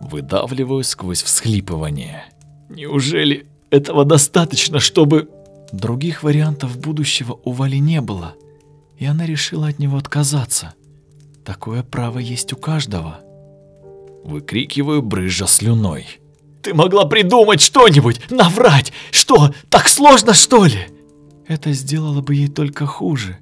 Выдавливаю сквозь всхлипывание. Неужели этого достаточно, чтобы... Других вариантов будущего у Вали не было, и она решила от него отказаться. Такое право есть у каждого. Выкрикиваю, брызжа слюной. Ты могла придумать что-нибудь, наврать. Что, так сложно, что ли? Это сделало бы ей только хуже.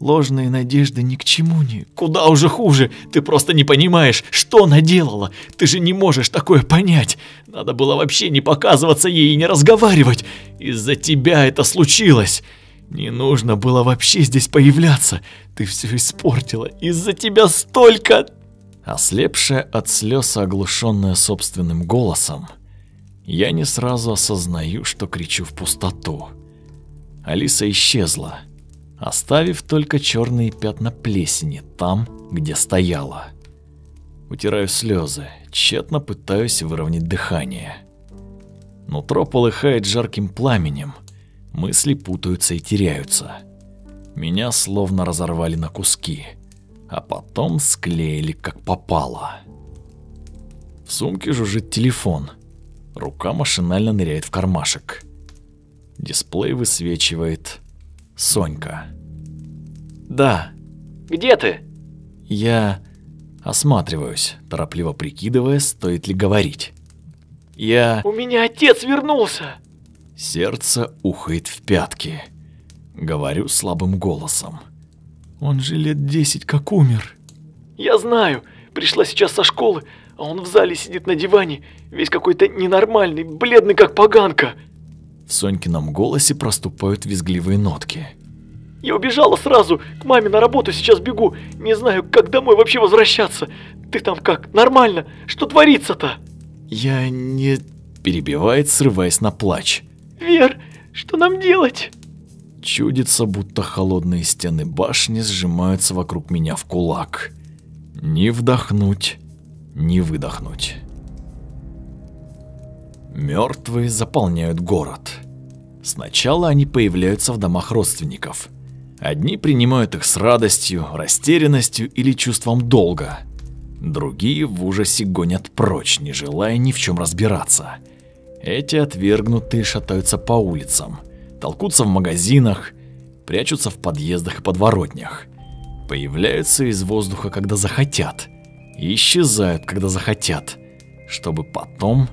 Ложные надежды ни к чему не... Куда уже хуже. Ты просто не понимаешь, что она делала. Ты же не можешь такое понять. Надо было вообще не показываться ей и не разговаривать. Из-за тебя это случилось. Не нужно было вообще здесь появляться. Ты все испортила. Из-за тебя столько... Ослепшая от слез, оглушенная собственным голосом, я не сразу осознаю, что кричу в пустоту. Алиса исчезла оставив только черные пятна плесени там, где стояла. Утираю слезы, тщетно пытаюсь выровнять дыхание. Нутро полыхает жарким пламенем, мысли путаются и теряются. Меня словно разорвали на куски, а потом склеили как попало. В сумке жужжит телефон. Рука машинально ныряет в кармашек. Дисплей высвечивает Сонька. Да. Где ты? Я осматриваюсь, торопливо прикидывая, стоит ли говорить. Я... У меня отец вернулся! Сердце ухает в пятки. Говорю слабым голосом. Он же лет десять как умер. Я знаю. Пришла сейчас со школы, а он в зале сидит на диване, весь какой-то ненормальный, бледный как поганка. В Сонькином голосе проступают визгливые нотки. «Я убежала сразу, к маме на работу сейчас бегу, не знаю, как домой вообще возвращаться. Ты там как, нормально? Что творится-то?» «Я не...» перебивает, срываясь на плач. «Вер, что нам делать?» Чудится, будто холодные стены башни сжимаются вокруг меня в кулак. Не вдохнуть, не выдохнуть. Мертвые заполняют город. Сначала они появляются в домах родственников. Одни принимают их с радостью, растерянностью или чувством долга. Другие в ужасе гонят прочь, не желая ни в чем разбираться. Эти отвергнутые шатаются по улицам, толкутся в магазинах, прячутся в подъездах и подворотнях. Появляются из воздуха, когда захотят, и исчезают, когда захотят, чтобы потом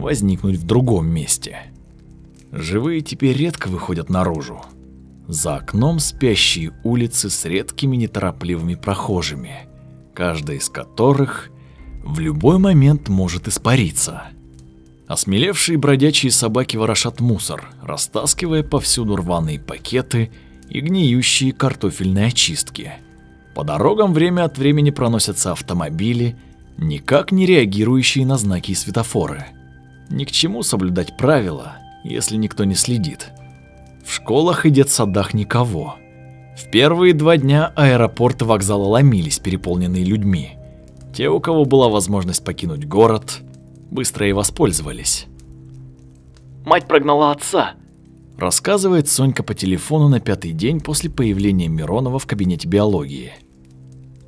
возникнуть в другом месте. Живые теперь редко выходят наружу. За окном спящие улицы с редкими неторопливыми прохожими, каждая из которых в любой момент может испариться. Осмелевшие бродячие собаки ворошат мусор, растаскивая повсюду рваные пакеты и гниющие картофельные очистки. По дорогам время от времени проносятся автомобили, никак не реагирующие на знаки и светофоры. Ни к чему соблюдать правила, если никто не следит. В школах и детсадах никого. В первые два дня аэропорты вокзала ломились, переполненные людьми. Те, у кого была возможность покинуть город, быстро и воспользовались. Мать прогнала отца. Рассказывает Сонька по телефону на пятый день после появления Миронова в кабинете биологии.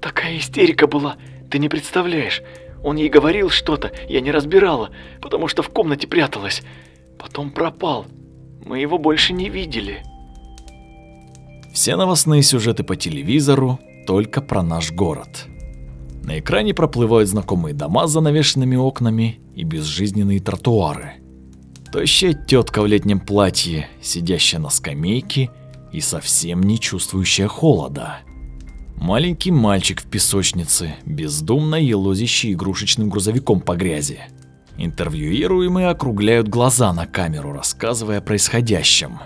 Такая истерика была, ты не представляешь. Он ей говорил что-то, я не разбирала, потому что в комнате пряталась. Потом пропал. Мы его больше не видели. Все новостные сюжеты по телевизору только про наш город. На экране проплывают знакомые дома с занавешенными окнами и безжизненные тротуары. Тощая тетка в летнем платье, сидящая на скамейке и совсем не чувствующая холода. Маленький мальчик в песочнице, бездумно елозящий игрушечным грузовиком по грязи. Интервьюируемые округляют глаза на камеру, рассказывая о происходящем.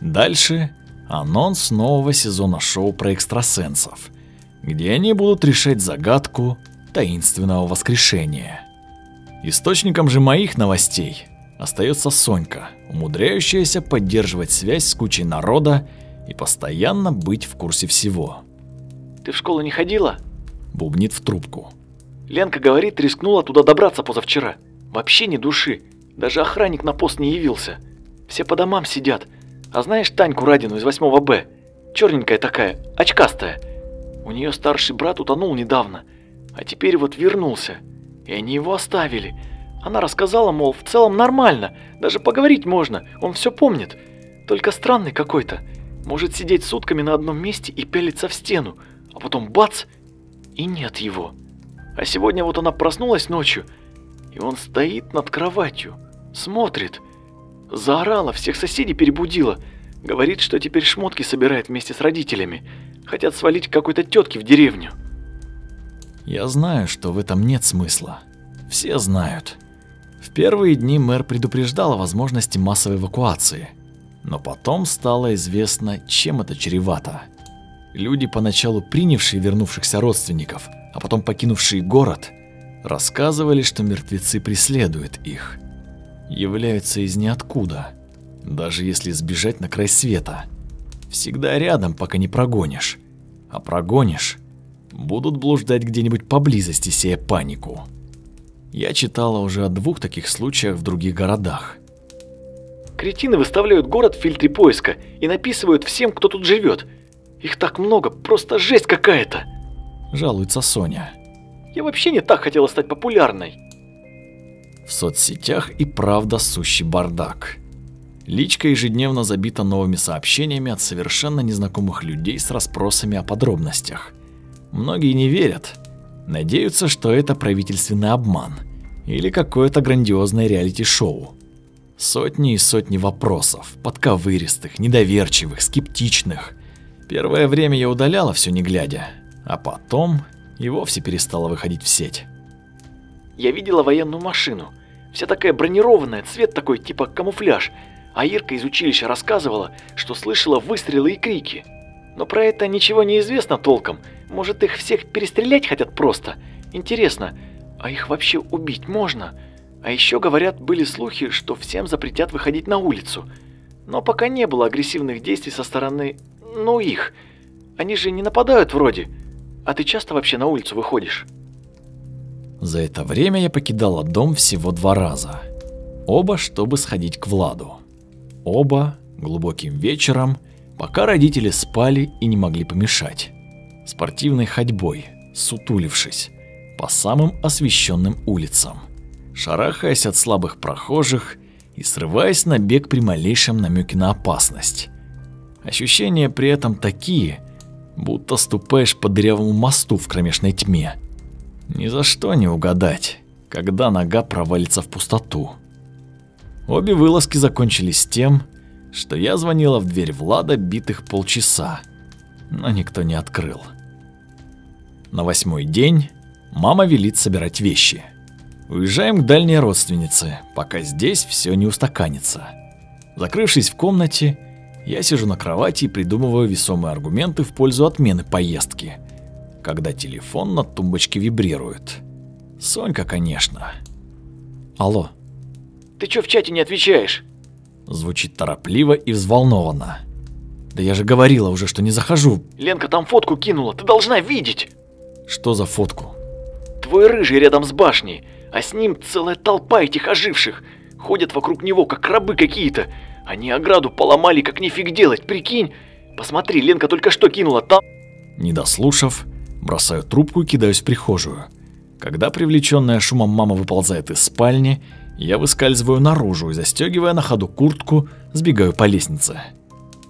Дальше анонс нового сезона шоу про экстрасенсов, где они будут решать загадку таинственного воскрешения. Источником же моих новостей остается Сонька, умудряющаяся поддерживать связь с кучей народа и постоянно быть в курсе всего. Ты в школу не ходила? Бубнит в трубку. Ленка говорит, рискнула туда добраться позавчера. Вообще ни души. Даже охранник на пост не явился. Все по домам сидят. А знаешь Таньку Радину из 8 Б? Черненькая такая, очкастая. У нее старший брат утонул недавно, а теперь вот вернулся. И они его оставили. Она рассказала, мол, в целом нормально, даже поговорить можно, он все помнит. Только странный какой-то. Может сидеть сутками на одном месте и пялиться в стену, а потом бац, и нет его. А сегодня вот она проснулась ночью, и он стоит над кроватью, смотрит. Заорала, всех соседей перебудила. Говорит, что теперь шмотки собирает вместе с родителями. Хотят свалить какой-то тетке в деревню. Я знаю, что в этом нет смысла. Все знают. В первые дни мэр предупреждал о возможности массовой эвакуации. Но потом стало известно, чем это чревато. Люди, поначалу принявшие вернувшихся родственников, а потом покинувшие город, рассказывали, что мертвецы преследуют их. Являются из ниоткуда, даже если сбежать на край света. Всегда рядом, пока не прогонишь. А прогонишь, будут блуждать где-нибудь поблизости, сея панику. Я читала уже о двух таких случаях в других городах. Кретины выставляют город в фильтре поиска и написывают всем, кто тут живет. Их так много, просто жесть какая-то. Жалуется Соня. Я вообще не так хотела стать популярной. В соцсетях и правда сущий бардак. Личка ежедневно забита новыми сообщениями от совершенно незнакомых людей с расспросами о подробностях. Многие не верят, надеются, что это правительственный обман или какое-то грандиозное реалити-шоу. Сотни и сотни вопросов, подковыристых, недоверчивых, скептичных. Первое время я удаляла все не глядя, а потом и вовсе перестала выходить в сеть. Я видела военную машину. Вся такая бронированная, цвет такой типа камуфляж. А Ирка из училища рассказывала, что слышала выстрелы и крики. Но про это ничего не известно толком. Может, их всех перестрелять хотят просто? Интересно, а их вообще убить можно? А еще говорят, были слухи, что всем запретят выходить на улицу. Но пока не было агрессивных действий со стороны... ну их. Они же не нападают вроде. А ты часто вообще на улицу выходишь? За это время я покидала дом всего два раза. Оба, чтобы сходить к Владу. Оба глубоким вечером, пока родители спали и не могли помешать. Спортивной ходьбой, сутулившись, по самым освещенным улицам, шарахаясь от слабых прохожих и срываясь на бег при малейшем намеке на опасность. Ощущения при этом такие, будто ступаешь по дырявому мосту в кромешной тьме. Ни за что не угадать, когда нога провалится в пустоту. Обе вылазки закончились тем, что я звонила в дверь Влада битых полчаса, но никто не открыл. На восьмой день мама велит собирать вещи. Уезжаем к дальней родственнице, пока здесь все не устаканится. Закрывшись в комнате, я сижу на кровати и придумываю весомые аргументы в пользу отмены поездки, когда телефон на тумбочке вибрирует. Сонька, конечно. Алло. Ты чё в чате не отвечаешь? Звучит торопливо и взволнованно. Да я же говорила уже, что не захожу. Ленка там фотку кинула, ты должна видеть. Что за фотку? Твой рыжий рядом с башней, а с ним целая толпа этих оживших. Ходят вокруг него, как рабы какие-то. Они ограду поломали, как нифиг делать, прикинь. Посмотри, Ленка только что кинула там. Не дослушав, бросаю трубку и кидаюсь в прихожую. Когда привлеченная шумом мама выползает из спальни, я выскальзываю наружу и, застегивая на ходу куртку, сбегаю по лестнице.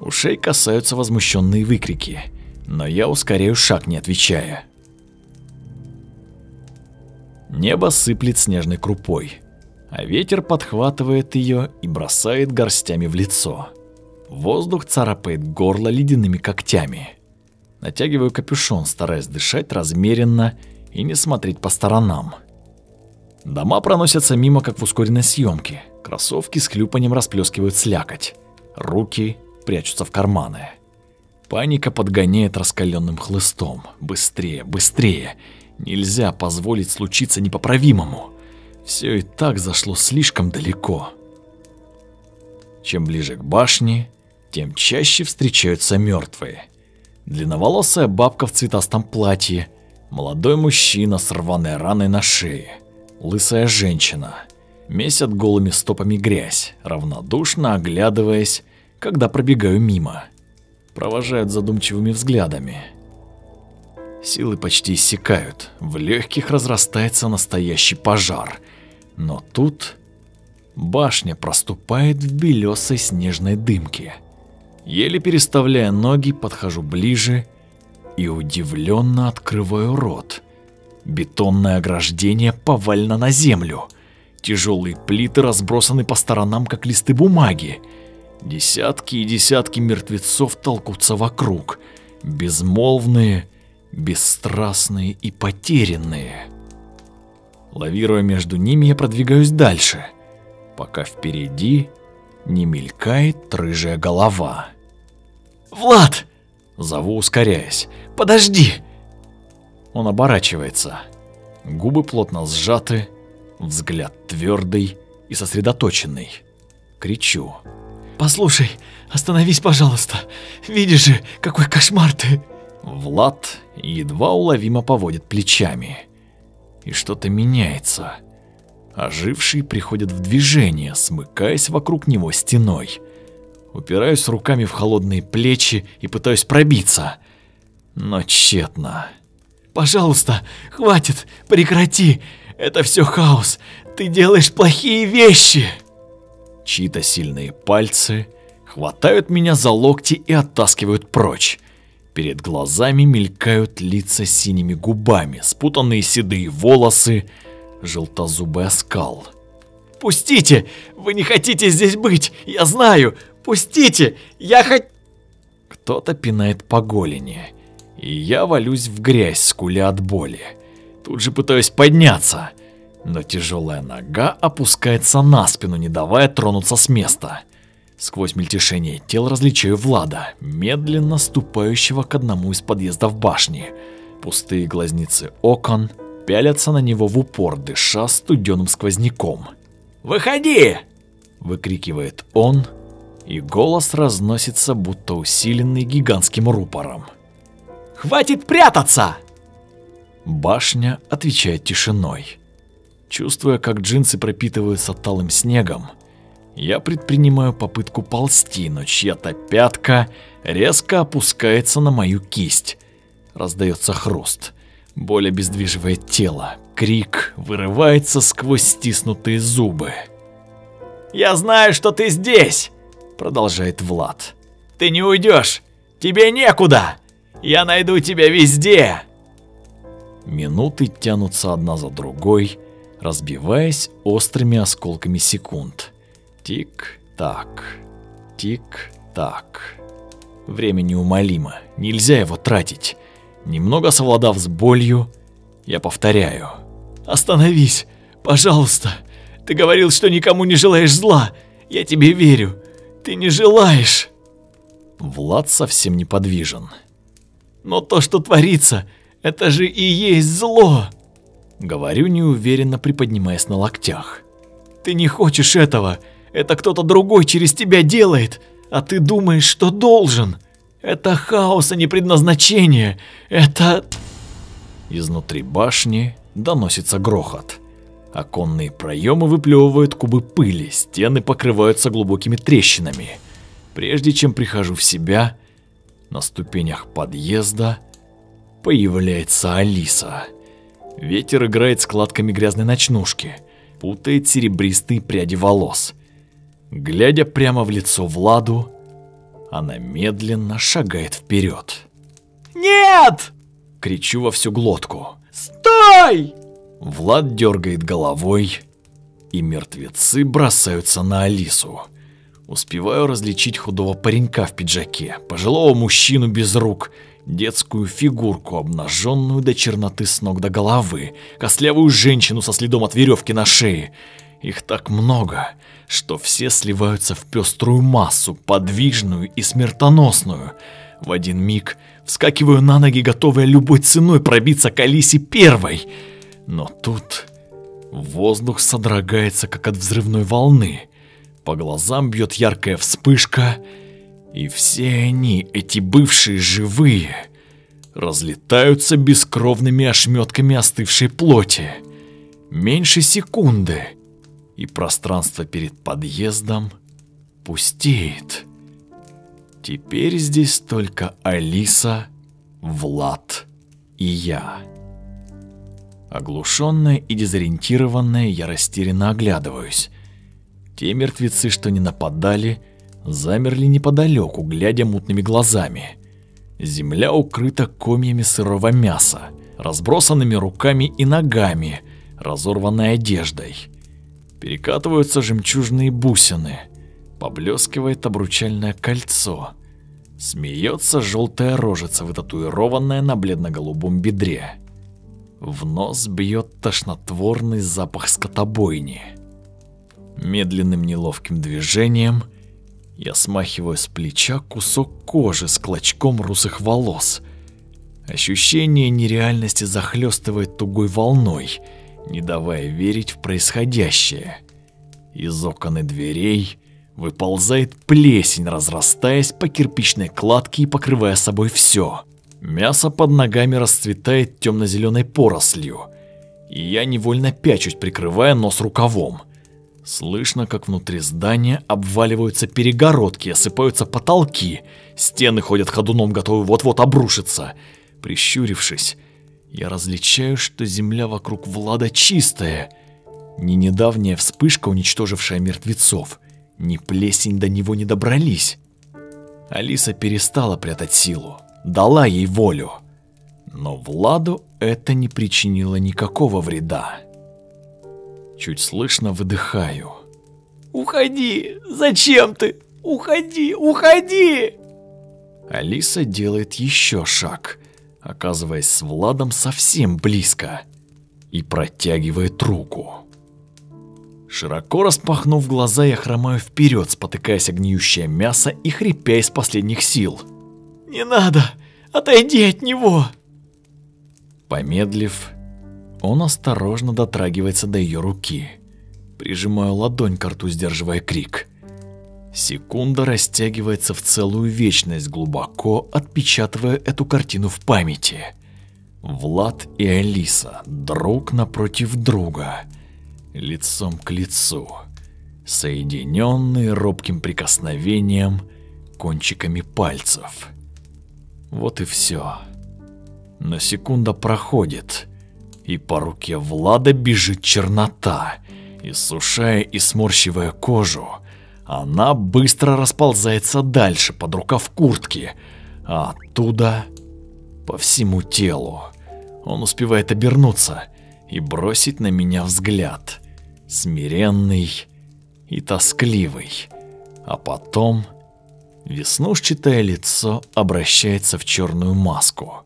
Ушей касаются возмущенные выкрики, но я ускоряю шаг, не отвечая. Небо сыплет снежной крупой а ветер подхватывает ее и бросает горстями в лицо. Воздух царапает горло ледяными когтями. Натягиваю капюшон, стараясь дышать размеренно и не смотреть по сторонам. Дома проносятся мимо, как в ускоренной съемке. Кроссовки с хлюпанием расплескивают слякоть. Руки прячутся в карманы. Паника подгоняет раскаленным хлыстом. Быстрее, быстрее. Нельзя позволить случиться непоправимому. Все и так зашло слишком далеко. Чем ближе к башне, тем чаще встречаются мертвые. Длинноволосая бабка в цветастом платье, молодой мужчина с рваной раной на шее, лысая женщина. Месят голыми стопами грязь, равнодушно оглядываясь, когда пробегаю мимо. Провожают задумчивыми взглядами. Силы почти иссякают, в легких разрастается настоящий пожар – но тут башня проступает в белесой снежной дымке. Еле переставляя ноги, подхожу ближе и удивленно открываю рот. Бетонное ограждение повалено на землю. Тяжелые плиты разбросаны по сторонам, как листы бумаги. Десятки и десятки мертвецов толкутся вокруг, безмолвные, бесстрастные и потерянные. Лавируя между ними, я продвигаюсь дальше, пока впереди не мелькает рыжая голова. «Влад!» — зову, ускоряясь. «Подожди!» Он оборачивается. Губы плотно сжаты, взгляд твердый и сосредоточенный. Кричу. «Послушай, остановись, пожалуйста. Видишь же, какой кошмар ты!» Влад едва уловимо поводит плечами и что-то меняется. Оживший приходит в движение, смыкаясь вокруг него стеной. Упираюсь руками в холодные плечи и пытаюсь пробиться, но тщетно. «Пожалуйста, хватит, прекрати! Это все хаос! Ты делаешь плохие вещи!» Чьи-то сильные пальцы хватают меня за локти и оттаскивают прочь. Перед глазами мелькают лица с синими губами, спутанные седые волосы, желтозубый оскал. «Пустите! Вы не хотите здесь быть! Я знаю! Пустите! Я хоть...» Кто-то пинает по голени, и я валюсь в грязь, скуля от боли. Тут же пытаюсь подняться, но тяжелая нога опускается на спину, не давая тронуться с места. Сквозь мельтешение тел различаю Влада, медленно ступающего к одному из подъездов башни. Пустые глазницы окон пялятся на него в упор, дыша студеным сквозняком. «Выходи!» – выкрикивает он, и голос разносится, будто усиленный гигантским рупором. «Хватит прятаться!» Башня отвечает тишиной. Чувствуя, как джинсы пропитываются талым снегом, Я предпринимаю попытку ползти, но чья-то пятка резко опускается на мою кисть. Раздается хруст. Боль обездвиживает тело. Крик вырывается сквозь стиснутые зубы. «Я знаю, что ты здесь!» Продолжает Влад. «Ты не уйдешь! Тебе некуда! Я найду тебя везде!» Минуты тянутся одна за другой, разбиваясь острыми осколками секунд. Тик-так, тик-так. Время неумолимо, нельзя его тратить. Немного совладав с болью, я повторяю. «Остановись, пожалуйста. Ты говорил, что никому не желаешь зла. Я тебе верю. Ты не желаешь». Влад совсем неподвижен. «Но то, что творится, это же и есть зло!» Говорю неуверенно, приподнимаясь на локтях. «Ты не хочешь этого. Это кто-то другой через тебя делает, а ты думаешь, что должен. Это хаос, а не предназначение. Это...» Изнутри башни доносится грохот. Оконные проемы выплевывают кубы пыли, стены покрываются глубокими трещинами. Прежде чем прихожу в себя, на ступенях подъезда появляется Алиса. Ветер играет складками грязной ночнушки, путает серебристые пряди волос. Глядя прямо в лицо Владу, она медленно шагает вперед. «Нет!» — кричу во всю глотку. «Стой!» Влад дергает головой, и мертвецы бросаются на Алису. Успеваю различить худого паренька в пиджаке, пожилого мужчину без рук, детскую фигурку, обнаженную до черноты с ног до головы, костлявую женщину со следом от веревки на шее. Их так много, что все сливаются в пеструю массу, подвижную и смертоносную. В один миг вскакиваю на ноги, готовая любой ценой пробиться к Алисе первой — но тут воздух содрогается, как от взрывной волны. По глазам бьет яркая вспышка, и все они, эти бывшие живые, разлетаются бескровными ошметками остывшей плоти. Меньше секунды, и пространство перед подъездом пустеет. Теперь здесь только Алиса, Влад и я. Оглушенная и дезориентированная, я растерянно оглядываюсь. Те мертвецы, что не нападали, замерли неподалеку, глядя мутными глазами. Земля укрыта комьями сырого мяса, разбросанными руками и ногами, разорванной одеждой. Перекатываются жемчужные бусины, поблескивает обручальное кольцо. Смеется желтая рожица, вытатуированная на бледно-голубом бедре. В нос бьет тошнотворный запах скотобойни. Медленным неловким движением я смахиваю с плеча кусок кожи с клочком русых волос. Ощущение нереальности захлестывает тугой волной, не давая верить в происходящее. Из окон и дверей выползает плесень, разрастаясь по кирпичной кладке и покрывая собой все. Мясо под ногами расцветает темно-зеленой порослью, и я невольно пячусь, прикрывая нос рукавом. Слышно, как внутри здания обваливаются перегородки, осыпаются потолки, стены ходят ходуном, готовы вот-вот обрушиться. Прищурившись, я различаю, что земля вокруг Влада чистая. Ни недавняя вспышка, уничтожившая мертвецов, ни плесень до него не добрались. Алиса перестала прятать силу дала ей волю. Но Владу это не причинило никакого вреда. Чуть слышно выдыхаю. «Уходи! Зачем ты? Уходи! Уходи!» Алиса делает еще шаг, оказываясь с Владом совсем близко, и протягивает руку. Широко распахнув глаза, я хромаю вперед, спотыкаясь о гниющее мясо и хрипя из последних сил – «Не надо! Отойди от него!» Помедлив, он осторожно дотрагивается до ее руки. Прижимаю ладонь к рту, сдерживая крик. Секунда растягивается в целую вечность, глубоко отпечатывая эту картину в памяти. Влад и Алиса друг напротив друга, лицом к лицу, соединенные робким прикосновением кончиками пальцев. Вот и все. Но секунда проходит, и по руке Влада бежит чернота, иссушая и сморщивая кожу. Она быстро расползается дальше под рукав куртки, а оттуда по всему телу. Он успевает обернуться и бросить на меня взгляд, смиренный и тоскливый. А потом веснушчатое лицо обращается в черную маску.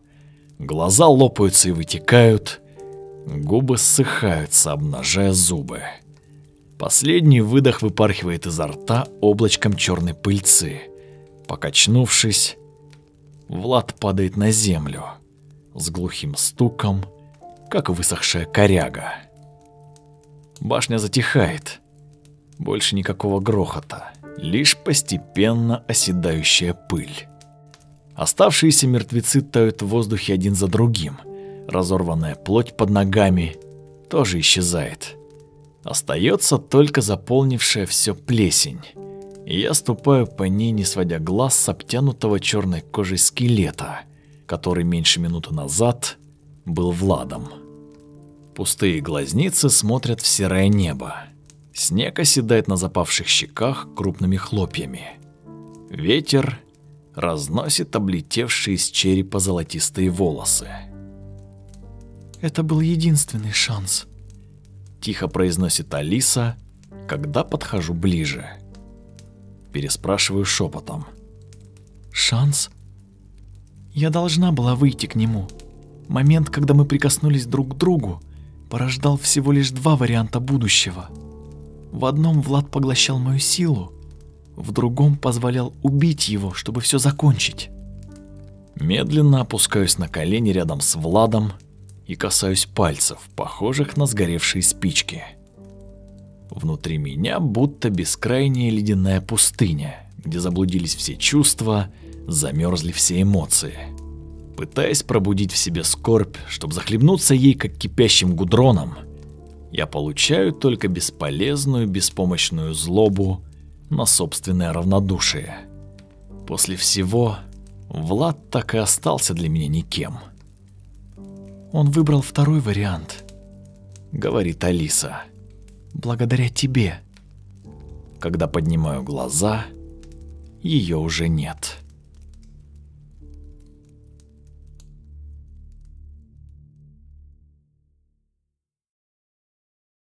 Глаза лопаются и вытекают, губы ссыхаются, обнажая зубы. Последний выдох выпархивает изо рта облачком черной пыльцы. Покачнувшись, Влад падает на землю с глухим стуком, как высохшая коряга. Башня затихает. Больше никакого грохота, лишь постепенно оседающая пыль. Оставшиеся мертвецы тают в воздухе один за другим. Разорванная плоть под ногами тоже исчезает. Остается только заполнившая все плесень. Я ступаю по ней, не сводя глаз с обтянутого черной кожей скелета, который меньше минуты назад был Владом. Пустые глазницы смотрят в серое небо. Снег оседает на запавших щеках крупными хлопьями. Ветер разносит облетевшие из черепа золотистые волосы. Это был единственный шанс. Тихо произносит Алиса, когда подхожу ближе. Переспрашиваю шепотом. Шанс? Я должна была выйти к нему. Момент, когда мы прикоснулись друг к другу, порождал всего лишь два варианта будущего. В одном Влад поглощал мою силу, в другом позволял убить его, чтобы все закончить. Медленно опускаюсь на колени рядом с Владом и касаюсь пальцев, похожих на сгоревшие спички. Внутри меня будто бескрайняя ледяная пустыня, где заблудились все чувства, замерзли все эмоции. Пытаясь пробудить в себе скорбь, чтобы захлебнуться ей, как кипящим гудроном, я получаю только бесполезную, беспомощную злобу на собственное равнодушие. После всего Влад так и остался для меня никем. Он выбрал второй вариант, говорит Алиса. Благодаря тебе. Когда поднимаю глаза, ее уже нет.